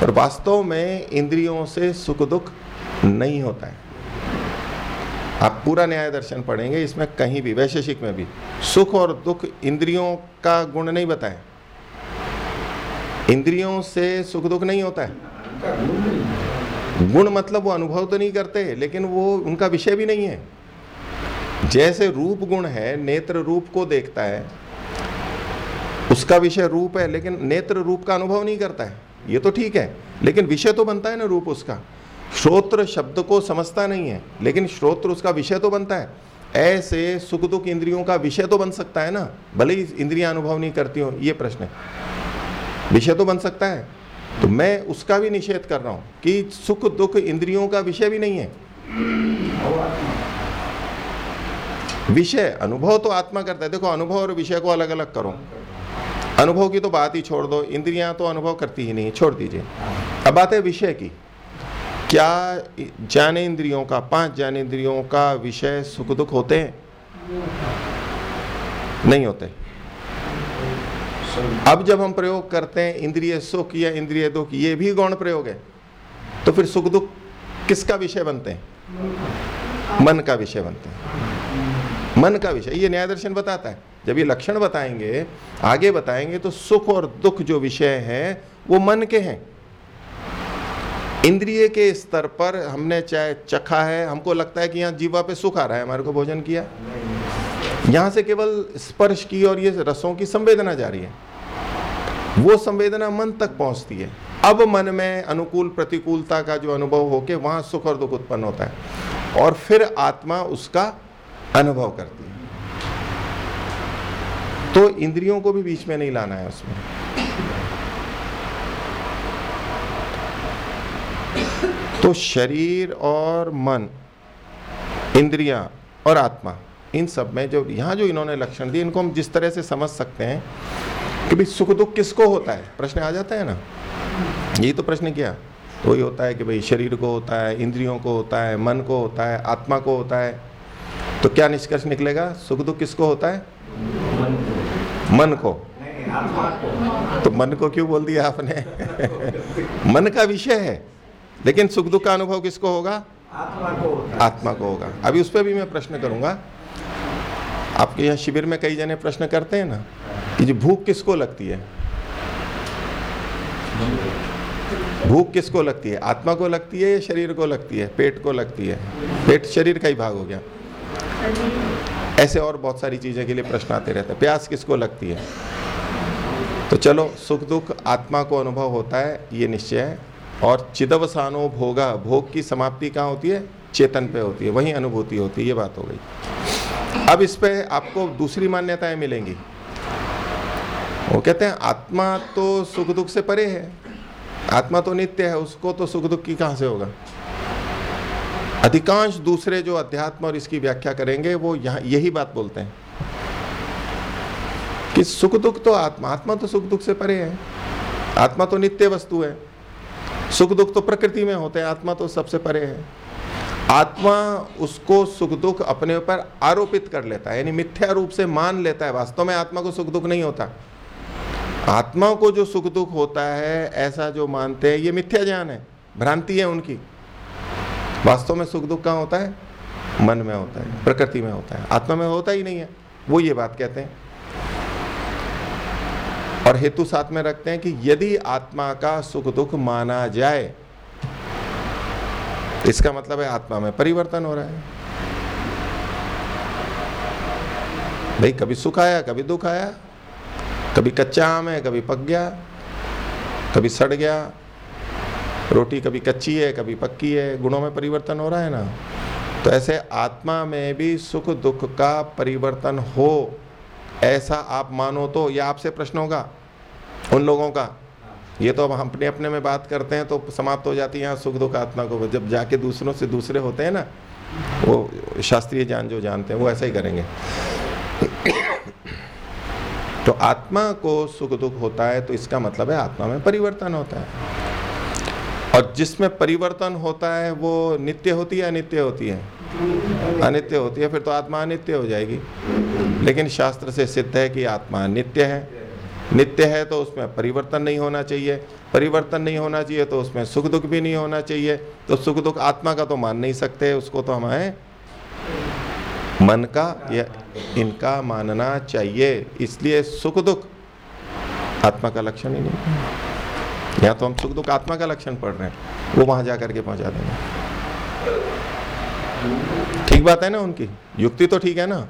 पर वास्तव में इंद्रियों से सुख दुख नहीं होता है। आप पूरा न्याय दर्शन पढ़ेंगे, इसमें कहीं भी, वैशेषिक में भी, सुख और दुख इंद्रियों का गुण नहीं बताए। इंद्रियों से सुख दुख नहीं होता है। गुण मतलब वो अनुभव तो नहीं करते, लेकिन वो उनका विषय भी नहीं है। जैसे रूप गुण है, नेत्र रूप को देखता है, उसका विषय रूप है, लेकिन नेत्र रूप का अनुभव नहीं करता है। ये तो ठीक है, लेकिन विषय तो बनता है ना रूप उसका। श्रोत्र शब्द को समझता नहीं है, लेकिन श्रोत्र उसका विषय तो बनता है। ऐसे सुख दुख इंद्रियों का विषय तो बन सकता है ना, भले ही इंद्रियाँ अनुभव नहीं करती हो, ये प्रश्न है। विषय तो बन सकता है। तो मैं उसका भी निषेध कर रहा हूँ कि सुख दुख इंद्रियों का विषय भी नहीं है। विषय, अनुभव तो आत्मा करता है। देखो, अनुभव और विषय को अलग अलग करो। अनुभव की तो बात ही छोड़ दो, इंद्रियाँ तो अनुभव करती ही नहीं, छोड़ दीजिए। अब बात है विषय की। क्या ज्ञानेन्द्रियों का, पाँच ज्ञानेन्द्रियों का विषय सुख दुख होते हैं? नहीं होते। अब जब हम प्रयोग करते हैं इंद्रिय सुख या इंद्रिय दुख, ये भी गौण प्रयोग है तो फिर सुख दुख किसका विषय बनते हैं? मन का विषय बनते हैं। मन का विषय, ये न्याय दर्शन बताता है। जब ये लक्षण बताएँगे, आगे बताएँगे तो सुख और दुख जो विषय हैं, वो मन के हैं। इंद्रिय के स्तर पर हमने चाहे चखा है, हमको लगता है कि यहाँ जीवा पे सुख आ रहा है, हमारे को भोजन किया। यहाँ से केवल स्पर्श की और ये रसों की संवेदना जा रही है। वो संवेदना मन तक पहुँचती है। अब मन में अनुकूल प्रतिकूलता का जो अनुभव होके वहाँ सुख और दुख उत्पन्न होता है और फिर आत्मा उसका अनुभव करती है। तो इंद्रियों को भी बीच में नहीं लाना है उसमें। तो शरीर और मन, इंद्रियाँ और आत्मा इन सब में जो, यहाँ जो इन्होंने लक्षण दिए, इनको हम जिस तरह से समझ सकते हैं कि भाई सुख दुख किसको होता है? प्रश्न आ जाता है ना? यही तो प्रश्न किया। तो वही होता है कि भाई शरीर को होता है, इंद्रियों को होता है, मन को होता है, आत्मा को होता है। तो क्या निष्कर्ष निकलेगा? सुख दुख किसको होता है? मन को। तो मन को क्यों बोल दिया आपने? मन का विषय है। लेकिन सुख दुख का अनुभव किसको होगा? आत्मा को होगा। अभी उस पर भी मैं प्रश्न करूँगा। आपके यहाँ शिविर में कई जने प्रश्न करते हैं ना, कि जो भूख किसको लगती है? भूख किसको लगती है? आत्मा को लगती है या शरीर को लगती है? पेट को लगती है। पेट शरीर का ही भाग हो गया। ऐसे और बहुत सारी चीज़ें के लिए प्रश्न आते रहते हैं। प्यास किसको लगती है? तो चलो, सुख दुख, आत्मा को अनुभव होता है, ये निश्चय है। और चिदवसानो भोगा, भोग की समाप्ति कहाँ होती है? चेतन पे होती है। वही अनुभूति होती है। ये बात हो गई। अब इस पे आपको दूसरी मान्यताएँ मिलेंगी। वो कहते हैं, आत्मा तो सुख दुख से परे है। आत्मा तो नित्य है, उसको तो सुख दुख की कहाँ से होगा? अधिकांश दूसरे जो अध्यात्म और इसकी व्याख्या करेंगे, वो यहाँ यही बात बोलते हैं कि सुख दुख तो आत्मा आत्मा तो सुख दुख से परे है। आत्मा तो नित्य वस्तु है। सुख दुख तो प्रकृति में होते हैं, आत्मा तो सबसे परे है। आत्मा उसको सुख दुख अपने ऊपर आरोपित कर लेता है, यानी मिथ्या रूप से मान लेता है, वास्तव में आत्मा को सुख दुख नहीं होता। आत्मा को जो सुख दुख होता है, ऐसा जो मानते हैं, ये मिथ्या ज्ञान है, भ्रांति है उनकी। वास्तव में सुख दुख कहाँ होता है? मन में होता है, प्रकृति में होता है। आत्मा में होता ही नहीं है, वो ये बात कहते हैं। और हेतु साथ में रखते हैं कि यदि आत्मा का सुख दुख माना जाए इसका मतलब है आत्मा में परिवर्तन हो रहा है। भाई, कभी सुख आया, कभी दुख आया, कभी कच्चा आम है, कभी पक गया, कभी सड़ गया, रोटी कभी कच्ची है, कभी पक्की है, गुणों में परिवर्तन हो रहा है ना? तो ऐसे आत्मा में भी सुख दुख का परिवर्तन हो, ऐसा आप मानो तो या आपसे प्रश्न होगा, उन लोगों का। ये तो अब हम अपने अपने में बात करते हैं तो समाप्त हो जाती है यहाँ सुख दुख आत्मा को। जब जाके दूसरों से दूसरे होते हैं ना, वो शास्त्रीय जान जो जानते हैं, वो ऐसा ही करेंगे। तो आत्मा को सुख दुख होता है तो इसका मतलब है आत्मा में परिवर्तन होता है। और जिसमें परिवर्तन होता है, वो नित्य होती है अनित्य होती है? अनित्य होती है, फिर तो आत्मा अनित्य हो जाएगी। लेकिन शास्त्र से सिद्ध है कि आत्मा नित्य है। नित्य है तो उसमें परिवर्तन नहीं होना चाहिए। परिवर्तन नहीं होना चाहिए तो उसमें सुख दुख भी नहीं होना चाहिए। तो सुख दुख आत्मा का तो मान नहीं सकते, उसको तो हमें मन का या इनका मानना चाहिए। इसलिए सुख दुख आत्मा का लक्षण ही नहीं या तो हम सुख दुख आत्मा का लक्षण पढ़ रहे हैं, वो वहाँ जाकर के पहुँचा देंगे। ठीक बात है ना उनकी? युक्ति तो ठीक है ना?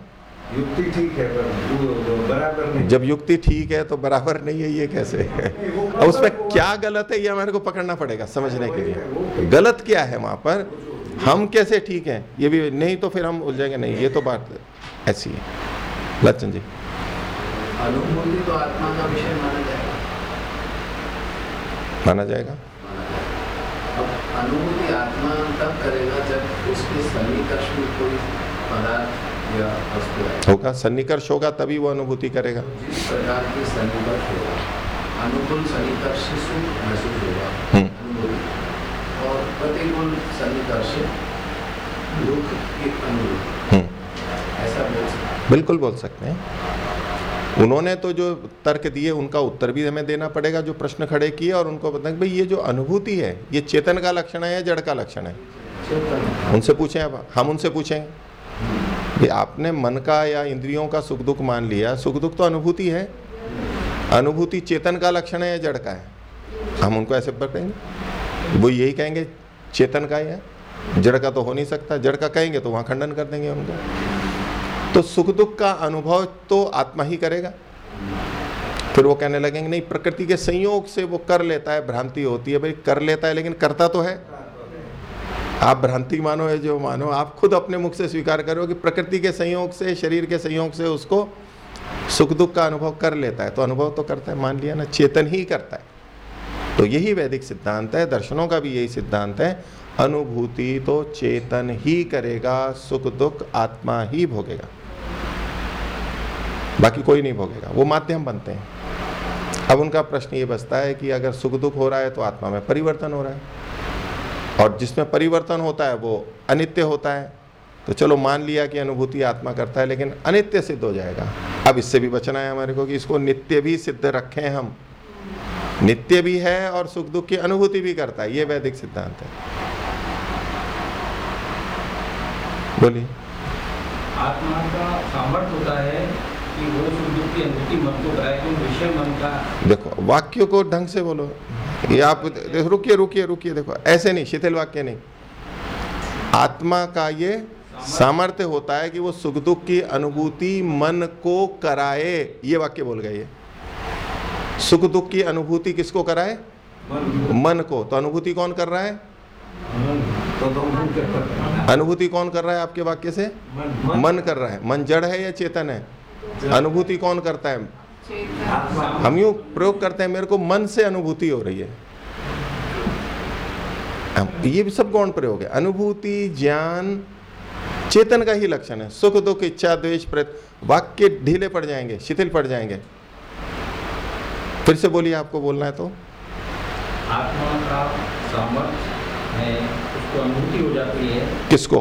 युक्ति ठीक है पर वो बराबर नहीं जब युक्ति ठीक है तो बराबर नहीं है ये कैसे? है अब उसमें क्या गलत है ये हमारे को पकड़ना पड़ेगा समझने के लिए। गलत क्या है वहाँ पर? हम कैसे ठीक हैं? ये भी नहीं तो फिर हम उलझेंगे नहीं ये तो बात ऐसी है। लक्षण जी। तो आत्मा का विषय माना जाएगा। माना जाएगा। अनुभूति आत्मा तब करेगा जब उसके में कोई पदार्थ होगा सन्निकर्ष होगा तभी वो अनुभूति करेगा। अनुकूल सन्निकर्ष सुख महसूस होगा हम्म। और प्रतिकूल सन्निकर्ष दुख की अनुभूति। हम्म। ऐसा बोल सकते बिल्कुल बोल सकते हैं। उन्होंने तो जो तर्क दिए उनका उत्तर भी हमें देना पड़ेगा जो प्रश्न खड़े किए और उनको बताएँ भाई ये जो अनुभूति है ये चेतन का लक्षण है या जड़ का लक्षण है? उनसे पूछें अब हम उनसे पूछें। कि आपने मन का या इंद्रियों का सुख दुख मान लिया। सुख दुख तो अनुभूति है। अनुभूति चेतन का लक्षण है या जड़ का है? हम उनको ऐसे बताएँगे वो यही कहेंगे, चेतन का है। जड़ का तो हो नहीं सकता। जड़ का कहेंगे तो वहाँ खंडन कर देंगे उनको। तो सुख दुख का अनुभव तो आत्मा ही करेगा। फिर वो कहने लगेंगे, नहीं, प्रकृति के संयोग से वो कर लेता है। भ्रांति होती है, भाई, कर लेता है, लेकिन करता तो है। आप भ्रांति मानो है जो मानो, आप खुद अपने मुख से स्वीकार करो कि प्रकृति के संयोग से, शरीर के संयोग से उसको सुख दुख का अनुभव कर लेता है। तो अनुभव तो करता है, मान लिया ना, चेतन ही करता है। तो यही वैदिक सिद्धांत है, दर्शनों का भी यही सिद्धांत है, अनुभूति तो चेतन ही करेगा सुख दुख आत्मा ही भोगेगा। बाकी कोई नहीं भोगेगा, वो माध्यम बनते हैं। अब उनका प्रश्न ये बचता है कि अगर सुख दुख हो रहा है तो आत्मा में परिवर्तन हो रहा है। और जिसमें परिवर्तन होता है, वो अनित्य होता है। तो चलो मान लिया कि अनुभूति आत्मा करता है, लेकिन अनित्य सिद्ध हो जाएगा। अब इससे भी बचना है हमारे को कि इसको नित्य भी सिद्ध रखें हम। नित्य भी है और सुख दुख की अनुभूति भी करता है, ये वैदिक सिद्धांत है। बोलिए। आत्मा का सामर्थ्य होता है दुख का देखो वाक्यों को ढंग से बोलो। ये आप रुकिए रुकिए रुकिए देखो ऐसे नहीं शिथिल वाक्य नहीं। आत्मा का ये सामर्थ्य होता है कि वो सुख दुख की अनुभूति मन को कराए। ये वाक्य बोल गए ये। सुख दुख की अनुभूति किसको कराए? मन को। तो अनुभूति कौन कर रहा है? तो तो अनुभूति कौन कर रहा है आपके वाक्य से? मन कर रहा है। मन जड़ है या चेतन है? अनुभूति कौन करता है? हम यूँ प्रयोग करते हैं मेरे को मन से अनुभूति हो रही है। ये भी सब गौण प्रयोग है? अनुभूति ज्ञान चेतन का ही लक्षण है। सुख दुख इच्छा द्वेष प्रत वाक्य ढीले पड़ जाएँगे शिथिल पड़ जाएँगे। फिर से बोलिए आपको बोलना है तो। आत्मा का सामर्थ्य है उसको अनुभूति हो जाती है। किसको?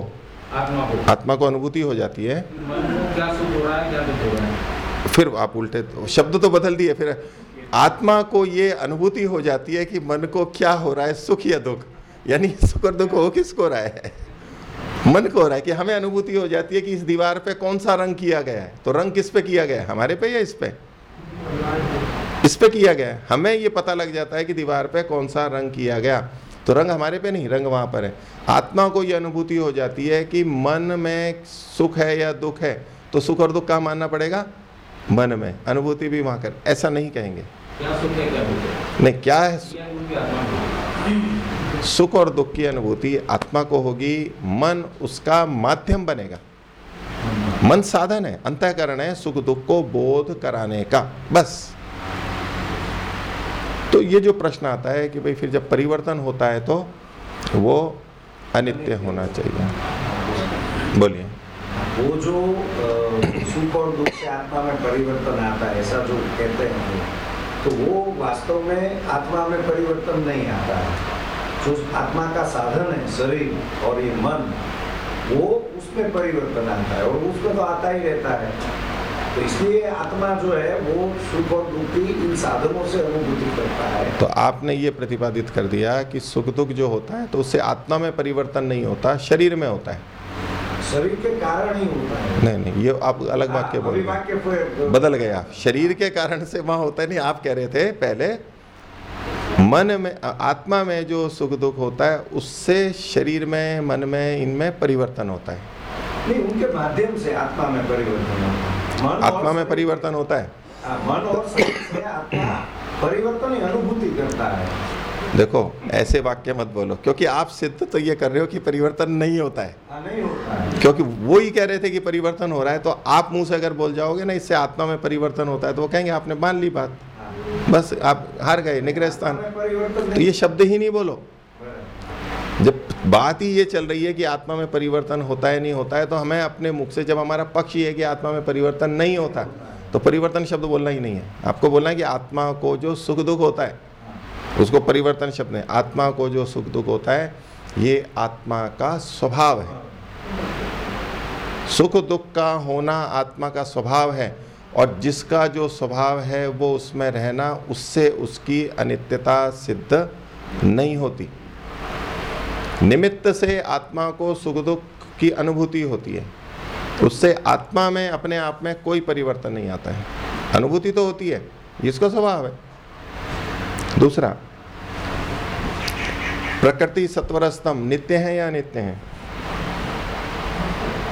आत्मा को। अनुभूति हो जाती है। मन को क्या सुख हो रहा है क्या दुख हो रहा है? फिर आप उल्टे शब्द तो बदल दिए फिर आत्मा को ये अनुभूति हो जाती है कि मन को क्या हो रहा है सुख या दुख? यानी सुख और दुख हो किसको रहा है? मन को हो रहा है कि हमें अनुभूति हो जाती है कि इस दीवार पे कौन सा रंग किया गया है। तो रंग किस पे किया गया है? हमारे पे या इस पे। इस पे किया गया है। हमें ये पता लग जाता है कि दीवार पे कौन सा रंग किया गया। तो रंग हमारे पे नहीं रंग वहाँ पर है। आत्मा को ये अनुभूति हो जाती है कि मन में सुख है या दुख है तो सुख और दुख का मानना पड़ेगा? मन में। अनुभूति भी वहाँ कर। ऐसा नहीं कहेंगे। क्या सुख है क्या दुख है? नहीं क्या है सुख और दुख की अनुभूति आत्मा को होगी। मन उसका माध्यम बनेगा। मन साधन है अंतःकरण है सुख दुख को बोध कराने का। बस। तो ये जो प्रश्न आता है कि भाई फिर जब परिवर्तन होता है तो वो अनित्य होना चाहिए। बोलिए। वो जो सुख और दुख से आत्मा में परिवर्तन आता है, ऐसा जो कहते हैं तो वो वास्तव में आत्मा में परिवर्तन नहीं आता है। जो आत्मा का साधन है, शरीर और ये मन, वो उसमें परिवर्तन आता है और उसमें तो आता ही रहता है। तो इसलिए आत्मा जो है वो सुख और दुख की इन साधनों से अनुभूति करता है। तो आपने ये प्रतिपादित कर दिया कि सुख दुख जो होता है तो उससे आत्मा में परिवर्तन नहीं होता शरीर में होता है। शरीर के कारण ही होता है। नहीं नहीं ये आप अलग वाक्य बोल हैं। वाक्य बदल गए आप शरीर के कारण से वहाँ होता है नहीं आप कह रहे थे पहले मन में आत्मा में जो सुख दुख होता है उससे शरीर में मन में इनमें परिवर्तन होता है। नहीं उनके माध्यम से आत्मा में परिवर्तन होता है। आत्मा में परिवर्तन होता है। मन और परिवर्तन अनुभूति करता है। देखो ऐसे वाक्य मत बोलो क्योंकि आप सिद्ध तो ये कर रहे हो कि परिवर्तन नहीं होता है। हाँ, नहीं होता है। क्योंकि वो ही कह रहे थे कि परिवर्तन हो रहा है तो आप मुँह से अगर बोल जाओगे ना इससे आत्मा में परिवर्तन होता है तो वो कहेंगे आपने मान ली बात। हाँ। बस आप हार गए निग्रह स्थान। तो ये शब्द ही नहीं बोलो। जब बात ही ये चल रही है कि आत्मा में परिवर्तन होता है, नहीं होता है तो हमें अपने मुख से जब हमारा पक्ष ये है कि आत्मा में परिवर्तन नहीं होता तो परिवर्तन शब्द बोलना ही नहीं है। आपको बोलना है कि आत्मा को जो सुख दुख होता है, उसको परिवर्तन शब्द नहीं, आत्मा को जो सुख दुख होता है, ये आत्मा का स्वभाव है। सुख दुख का होना आत्मा का स्वभाव है, और जिसका जो स्वभाव है वो उसमें रहना, उससे उसकी अनित्यता सिद्ध नहीं होती। निमित्त से आत्मा को सुख दुख की अनुभूति होती है। उससे आत्मा में, अपने आप में कोई परिवर्तन नहीं आता है। अनुभूति तो होती है इसका स्वभाव है। दूसरा, प्रकृति सत्वर स्तंभ नित्य है या अनित्य है?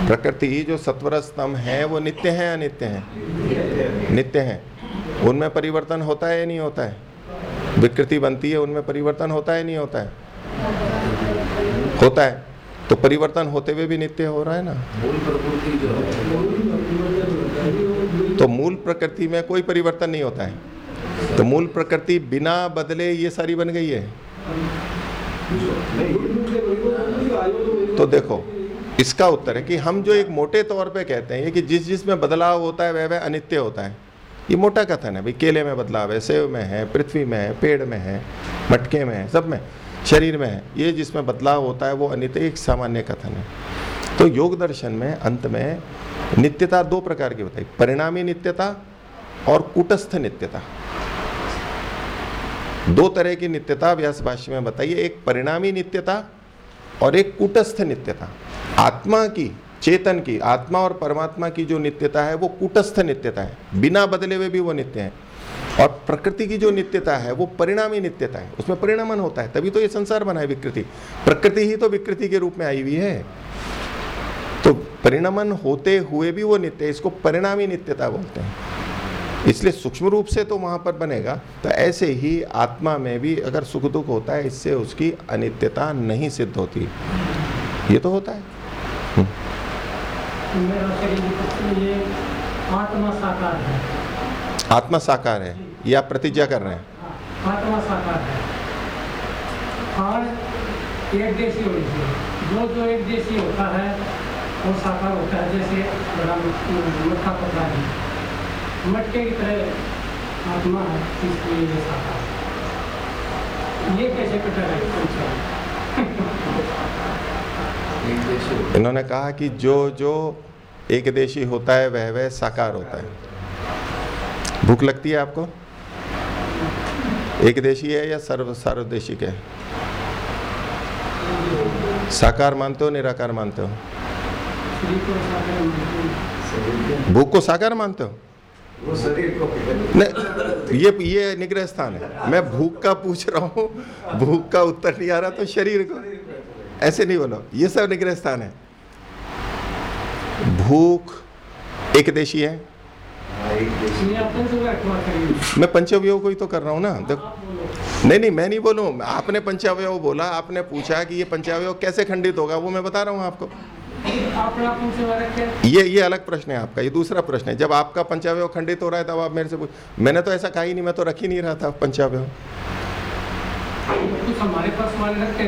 प्रकृति जो सत्वर स्तंभ है, वो नित्य है या अनित्य है? नित्य है। उनमें परिवर्तन होता है या नहीं होता है? विकृति बनती है, उनमें परिवर्तन होता है नहीं होता है? होता है। तो परिवर्तन होते हुए भी नित्य हो रहा है ना। तो मूल प्रकृति में कोई परिवर्तन नहीं होता है। तो मूल प्रकृति बिना बदले ये सारी बन गई है। तो देखो इसका उत्तर है कि हम जो एक मोटे तौर पे कहते हैं ये कि जिस जिसमें बदलाव होता है वह वह अनित्य होता है। ये मोटा कथन है भाई केले में बदलाव है सेव में है पृथ्वी में है पेड़ में है मटके में है सब में। शरीर में है। ये जिसमें बदलाव होता है, वो अनित्य, एक सामान्य कथन है। तो योग दर्शन में, अंत में नित्यता दो प्रकार की बताई परिणामी नित्यता और कुटस्थ नित्यता। दो तरह की नित्यता, व्यास भाष्य में बताइए। एक परिणामी नित्यता और एक कुटस्थ नित्यता। आत्मा की, चेतन की, आत्मा और परमात्मा की जो नित्यता है, वो कुटस्थ नित्यता है। बिना बदले हुए भी वो नित्य है। और प्रकृति की जो नित्यता है वो परिणामी नित्यता है। उसमें परिणामन होता है तभी तो ये संसार बना है विकृति। प्रकृति ही तो विकृति के रूप में आई हुई है। तो परिणमन होते हुए भी वो नित्य इसको परिणामी नित्यता बोलते हैं। इसलिए सूक्ष्म रूप से तो वहाँ पर बनेगा तो ऐसे ही आत्मा में भी अगर सुख दुख होता है इससे उसकी अनित्यता नहीं सिद्ध होती। ये तो होता है। ये आत्मा साकार है। आत्मा साकार है। ये आप प्रतिज्ञा कर रहे हैं। आत्मा साकार और एक देशी होनी चाहिए। जो जो एक देशी होता है वो साकार होता है जैसे बड़ा पतला है। मटके की तरह आत्मा है इसलिए ये साकार ये कैसे कटा है? इन्होंने कहा कि जो जो एक देशी होता है वह वह साकार होता है। भूख लगती है आपको? एक देशी है या सर्व सार्वदेशिक है साकार मानते हो, निराकार मानते हो? भूख को साकार मानते हो? नहीं, ये ये निग्रह स्थान है। मैं भूख का पूछ रहा हूँ, भूख का उत्तर नहीं आ रहा तो शरीर को। ऐसे नहीं बोलो, ये सब निग्रह स्थान है। भूख एक देशी है मैं पंचवयव को ही तो कर रहा हूँ ना, देखो। नहीं नहीं, मैं नहीं बोलूँ। आपने पंचावयव बोला, आपने पूछा कि ये पंचावयव कैसे खंडित होगा, वो मैं बता रहा हूँ आपको। ये ये अलग प्रश्न है आपका, ये दूसरा प्रश्न है। जब आपका पंचावयव खंडित हो रहा है, तब आप मेरे से पूछ। मैंने तो ऐसा कहा ही नहीं, मैं तो रख ही नहीं रहा था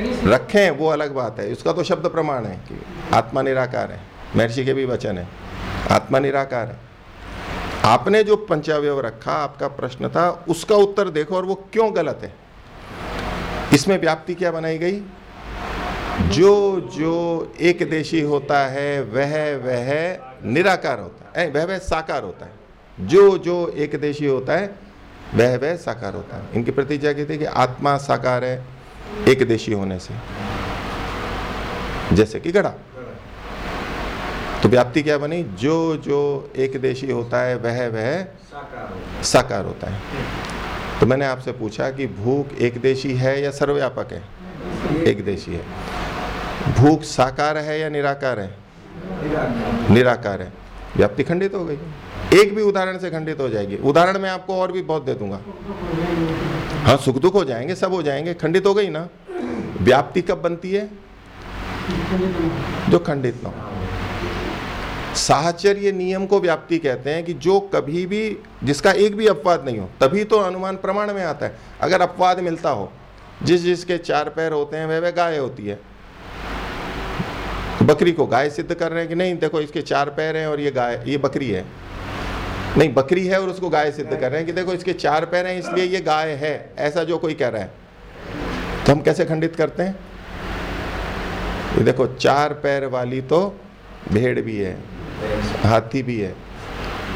इसलिए रखे, वो अलग बात है। उसका तो शब्द प्रमाण है कि आत्मा निराकार है। महर्षि के भी वचन है। आत्मा निराकार है। आपने जो पंचावयव रखा, आपका प्रश्न था, उसका उत्तर देखो और वो क्यों गलत है। इसमें व्याप्ति क्या बनाई गई? जो जो एक देशी होता है, वह वह निराकार होता है। वह वह साकार होता है। जो जो एक देशी होता है, वह वह साकार होता है। इनकी प्रतिज्ञा की थी कि आत्मा साकार है एक देशी होने से। जैसे कि घड़ा तो व्याप्ति क्या बनी? जो जो एक देशी होता है वह वह साकार होता है। तो मैंने आपसे पूछा कि भूख एक देशी है या सर्वव्यापक है? एक देशी है। भूख साकार है या निराकार है? निराकार। निराकार है। व्याप्ति खंडित हो गई। एक भी उदाहरण से खंडित हो जाएगी। उदाहरण मैं आपको और भी बहुत दे दूँगा। हाँ सुख दुख हो जाएँगे सब हो जाएँगे खंडित हो गई ना? व्याप्ति कब बनती है? जो खंडित ना हो। साहचर्य नियम को व्याप्ति कहते हैं कि जो कभी भी, जिसका एक भी अपवाद नहीं हो, तभी तो अनुमान प्रमाण में आता है। अगर अपवाद मिलता हो, जिस, जिसके चार पैर होते हैं, वह वह गाय होती है। बकरी को गाय सिद्ध कर रहे हैं कि नहीं, देखो इसके चार पैर हैं और ये गाय, ये बकरी है। नहीं, बकरी है और उसको गाय सिद्ध कर रहे हैं कि देखो इसके चार पैर हैं, इसलिए ये गाय है, ऐसा जो कोई कह रहा है। तो हम कैसे खंडित करते हैं? ये देखो, चार पैर वाली तो भेड़ भी है। हाथी भी है।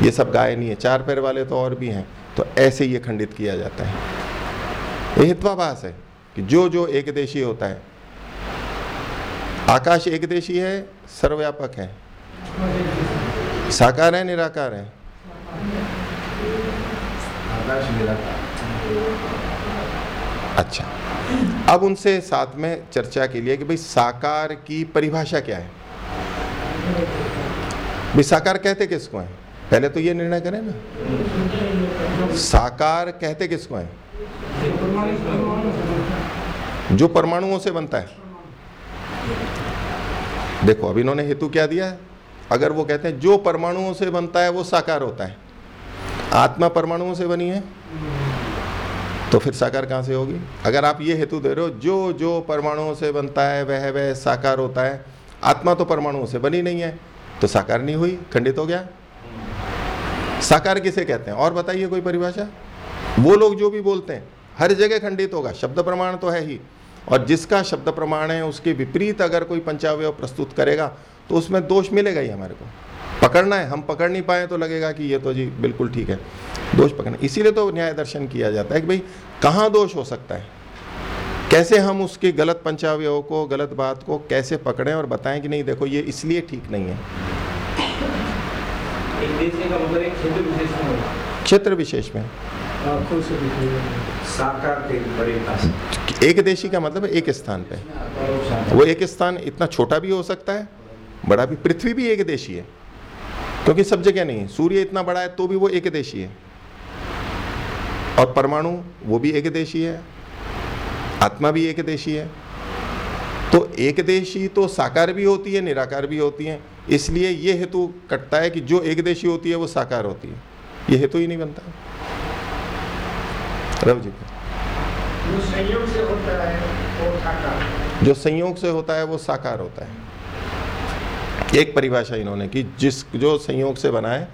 ये सब गाय नहीं है। चार पैर वाले तो और भी हैं। तो ऐसे ये खंडित किया जाता है। ये हित्वाभास है कि जो जो एक देशी होता है। आकाश एक देशी है सर्वव्यापक है। साकार है निराकार है। अच्छा। अब उनसे साथ में चर्चा के लिए कि भाई साकार की परिभाषा क्या है? भाई साकार कहते किसको है? पहले तो ये निर्णय करें ना। साकार कहते किसको है? जो परमाणुओं से बनता है। देखो, अब इन्होंने हेतु क्या दिया है? अगर वो कहते हैं जो परमाणुओं से बनता है, वो साकार होता है। आत्मा परमाणुओं से बनी है तो फिर साकार कहाँ से होगी? अगर आप ये हेतु दे रहे हो, जो जो परमाणुओं से बनता है, वह वह साकार होता है। आत्मा तो परमाणुओं से बनी नहीं है। तो साकार नहीं हुई, खंडित हो गया। साकार किसे कहते हैं? और बताइए कोई परिभाषा। वो लोग जो भी बोलते हैं, हर जगह खंडित होगा, शब्द प्रमाण तो है ही। और जिसका शब्द प्रमाण है, उसके विपरीत अगर कोई पंचावय प्रस्तुत करेगा तो उसमें दोष मिलेगा ही हमारे को। पकड़ना है, हम पकड़ नहीं पाए तो लगेगा कि ये तो जी बिल्कुल ठीक है, दोष पकड़ना। इसीलिए तो न्याय दर्शन किया जाता है कि भाई, कहाँ दोष हो सकता है? कैसे हम उसके गलत पंचावयों को गलत बात को कैसे पकड़ें और बताएँ कि नहीं देखो ये इसलिए ठीक नहीं है। एक देश का मतलब एक क्षेत्र विशेष में। क्षेत्र परिभाषा एक देशी का मतलब एक स्थान पे। वो एक स्थान इतना छोटा भी हो सकता है बड़ा भी पृथ्वी भी एक देशी है। क्योंकि सब जगह नहीं है। सूर्य इतना बड़ा है तो भी वो एक देशी है। और परमाणु वो भी एक देशी है। आत्मा भी एक देशी है। तो एक देशी तो साकार भी होती है निराकार भी होती है। इसलिए ये हेतु कटता है कि जो एक देशी होती है वो साकार होती है। ये हेतु ही नहीं बनता। रव जी जो संयोग से होता है वो साकार जो संयोग से होता है वो साकार होता है। एक परिभाषा इन्होंने की जिस जो संयोग से बना है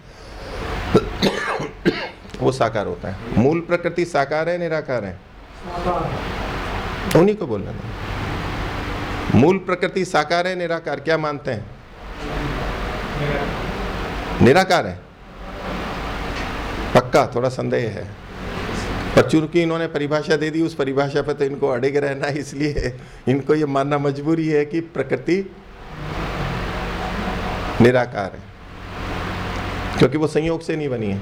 वो साकार होता है। मूल प्रकृति साकार है निराकार है। उन्हीं को बोलना था। मूल प्रकृति साकार है, निराकार, क्या मानते हैं? निराकार है। पक्का, थोड़ा संदेह है। पर चूँकि इन्होंने परिभाषा दे दी, उस परिभाषा पर तो इनको अड़ेग रहना इसलिए इनको ये मानना मजबूरी है कि प्रकृति निराकार है। क्योंकि वो संयोग से नहीं बनी है।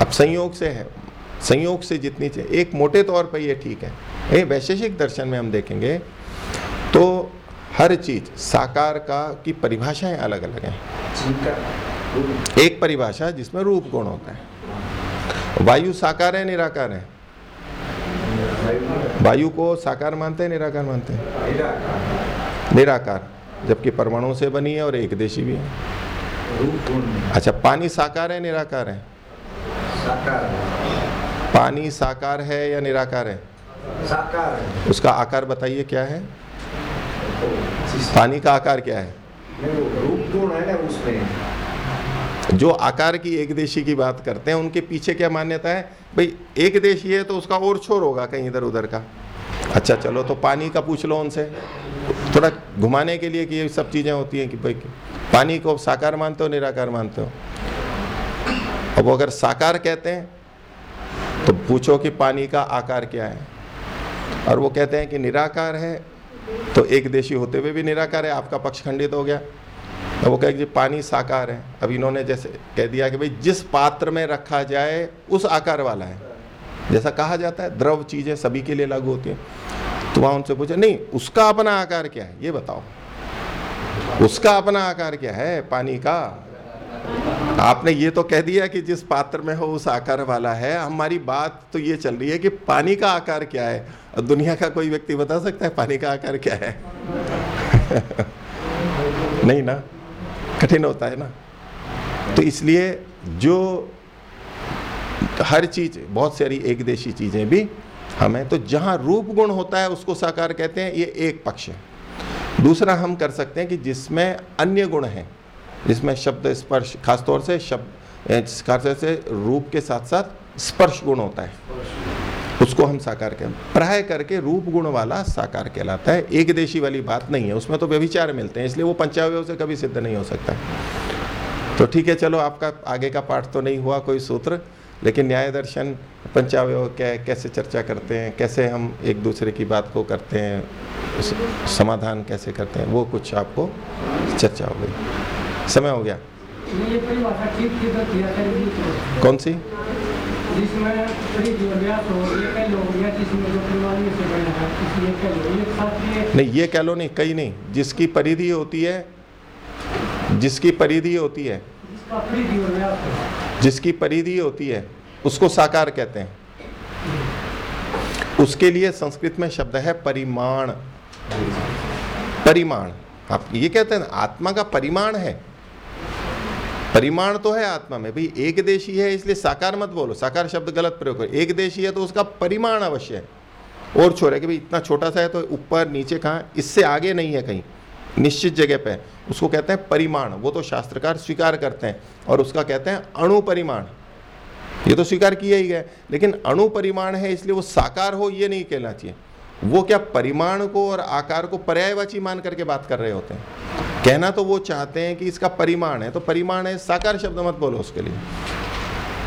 अब संयोग से है। संयोग से जितनी चाहिए एक मोटे तौर पर ये ठीक है। ये वैशेषिक दर्शन में हम देखेंगे तो हर चीज़ साकार का की परिभाषाएँ अलग अलग हैं एक परिभाषा जिसमें रूप गुण होता है। वायु साकार है निराकार है? वायु को साकार मानते हैं निराकार मानते हैं? निराकार। जबकि परमाणु से बनी है और एक देशी भी है। अच्छा पानी साकार है निराकार है? साकार पानी साकार है या निराकार है? साकार है। उसका आकार बताइए क्या है? पानी का आकार क्या है? रूप गुण है ना उसमें जो आकार की एक देशी की बात करते हैं उनके पीछे क्या मान्यता है? भाई एक देशी है तो उसका और छोर होगा कहीं इधर उधर का। अच्छा चलो तो पानी का पूछ लो उनसे। थोड़ा घुमाने के लिए कि ये सब चीज़ें होती हैं कि भाई पानी को साकार मानते हो निराकार मानते हो? अब वो अगर साकार कहते हैं तो पूछो कि पानी का आकार क्या है? और वो कहते हैं कि निराकार है तो एक देशी होते हुए भी निराकार है, आपका पक्ष खंडित हो गया। तो वो कहे कि पानी साकार है। अब इन्होंने जैसे कह दिया कि भाई, जिस पात्र में रखा जाए, उस आकार वाला है। जैसा कहा जाता है, द्रव चीज़ें सभी के लिए लागू होती हैं। तो वहाँ उनसे पूछा, नहीं, उसका अपना आकार क्या है? ये बताओ। उसका अपना आकार क्या है, पानी का? आपने ये तो कह दिया कि जिस पात्र में हो, उस आकार वाला है। हमारी बात तो ये चल रही है कि पानी का आकार क्या है? दुनिया का कोई व्यक्ति बता सकता है पानी का आकार क्या है? नहीं ना? कठिन होता है ना? तो इसलिए जो हर चीज़, बहुत सारी एक देशी चीज़ें भी हमें तो जहाँ रूप गुण होता है, उसको साकार कहते हैं, ये एक पक्ष है। दूसरा हम कर सकते हैं कि जिसमें अन्य गुण हैं जिसमें शब्द स्पर्श, खासतौर से शब्द खास से रूप के साथ साथ स्पर्श गुण होता है। उसको हम साकार हैं प्राय करके रूप गुण वाला साकार कहलाता है। एक देशी वाली बात नहीं है, उसमें तो व्यभिचार मिलते हैं, इसलिए वो पंचावय से कभी सिद्ध नहीं हो सकता। तो ठीक है, चलो आपका आगे का पाठ तो नहीं हुआ कोई सूत्र, लेकिन न्याय दर्शन, पंचावय क्या कैसे चर्चा करते हैं, कैसे हम एक दूसरे की बात को करते हैं समाधान कैसे करते हैं, वो कुछ आपको चर्चा हो गई। समय हो गया। कौन सी? नहीं, ये कह लो नहीं, कहीं नहीं। जिसकी परिधि होती है, जिसकी परिधि होती हो, जिसकी परिधि होती है, उसको साकार कहते हैं। उसके लिए संस्कृत में शब्द है परिमाण। परिमाण। आप ये कहते हैं, आत्मा का परिमाण है। परिमाण तो है आत्मा में, भाई, एक देशी है इसलिए साकार मत बोलो, साकार शब्द गलत प्रयोग करो। एक देशी है तो उसका परिमाण अवश्य है। और छोड़ है कि भाई, इतना छोटा सा है तो ऊपर, नीचे कहाँ, इससे आगे नहीं है कहीं, निश्चित जगह पे। उसको कहते हैं परिमाण, वो तो शास्त्रकार स्वीकार करते हैं, और उसका कहते हैं अणु परिमाण। ये तो स्वीकार किया ही गया लेकिन अणु परिमाण है, इसलिए वो साकार हो, ये नहीं कहना चाहिए। वो क्या परिमाण को और आकार को पर्यायवाची मान करके बात कर रहे होते हैं? कहना तो वो चाहते हैं कि इसका परिमाण है तो परिमाण है, साकार शब्द मत बोलो उसके लिए।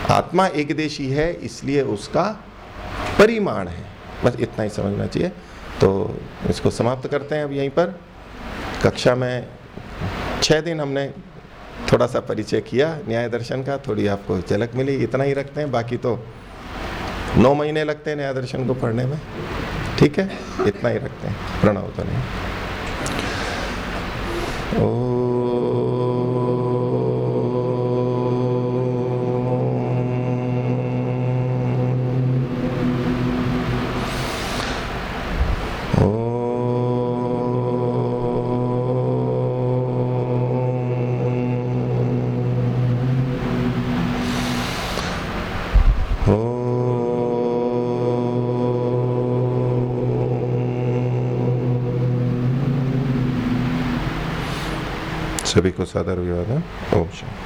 आत्मा एक देशी है, इसलिए उसका परिमाण है। बस इतना ही समझना चाहिए। तो इसको समाप्त करते हैं अब यहीं पर। कक्षा में छः दिन हमने थोड़ा सा परिचय किया, न्याय दर्शन का, थोड़ी आपको झलक मिली, इतना ही रखते हैं, बाकी तो नौ महीने लगते हैं न्याय दर्शन को पढ़ने में। ठीक है इतना ही रखते हैं प्रणव तो नहीं। ओ सभी को सादर विवाद ओम शांति।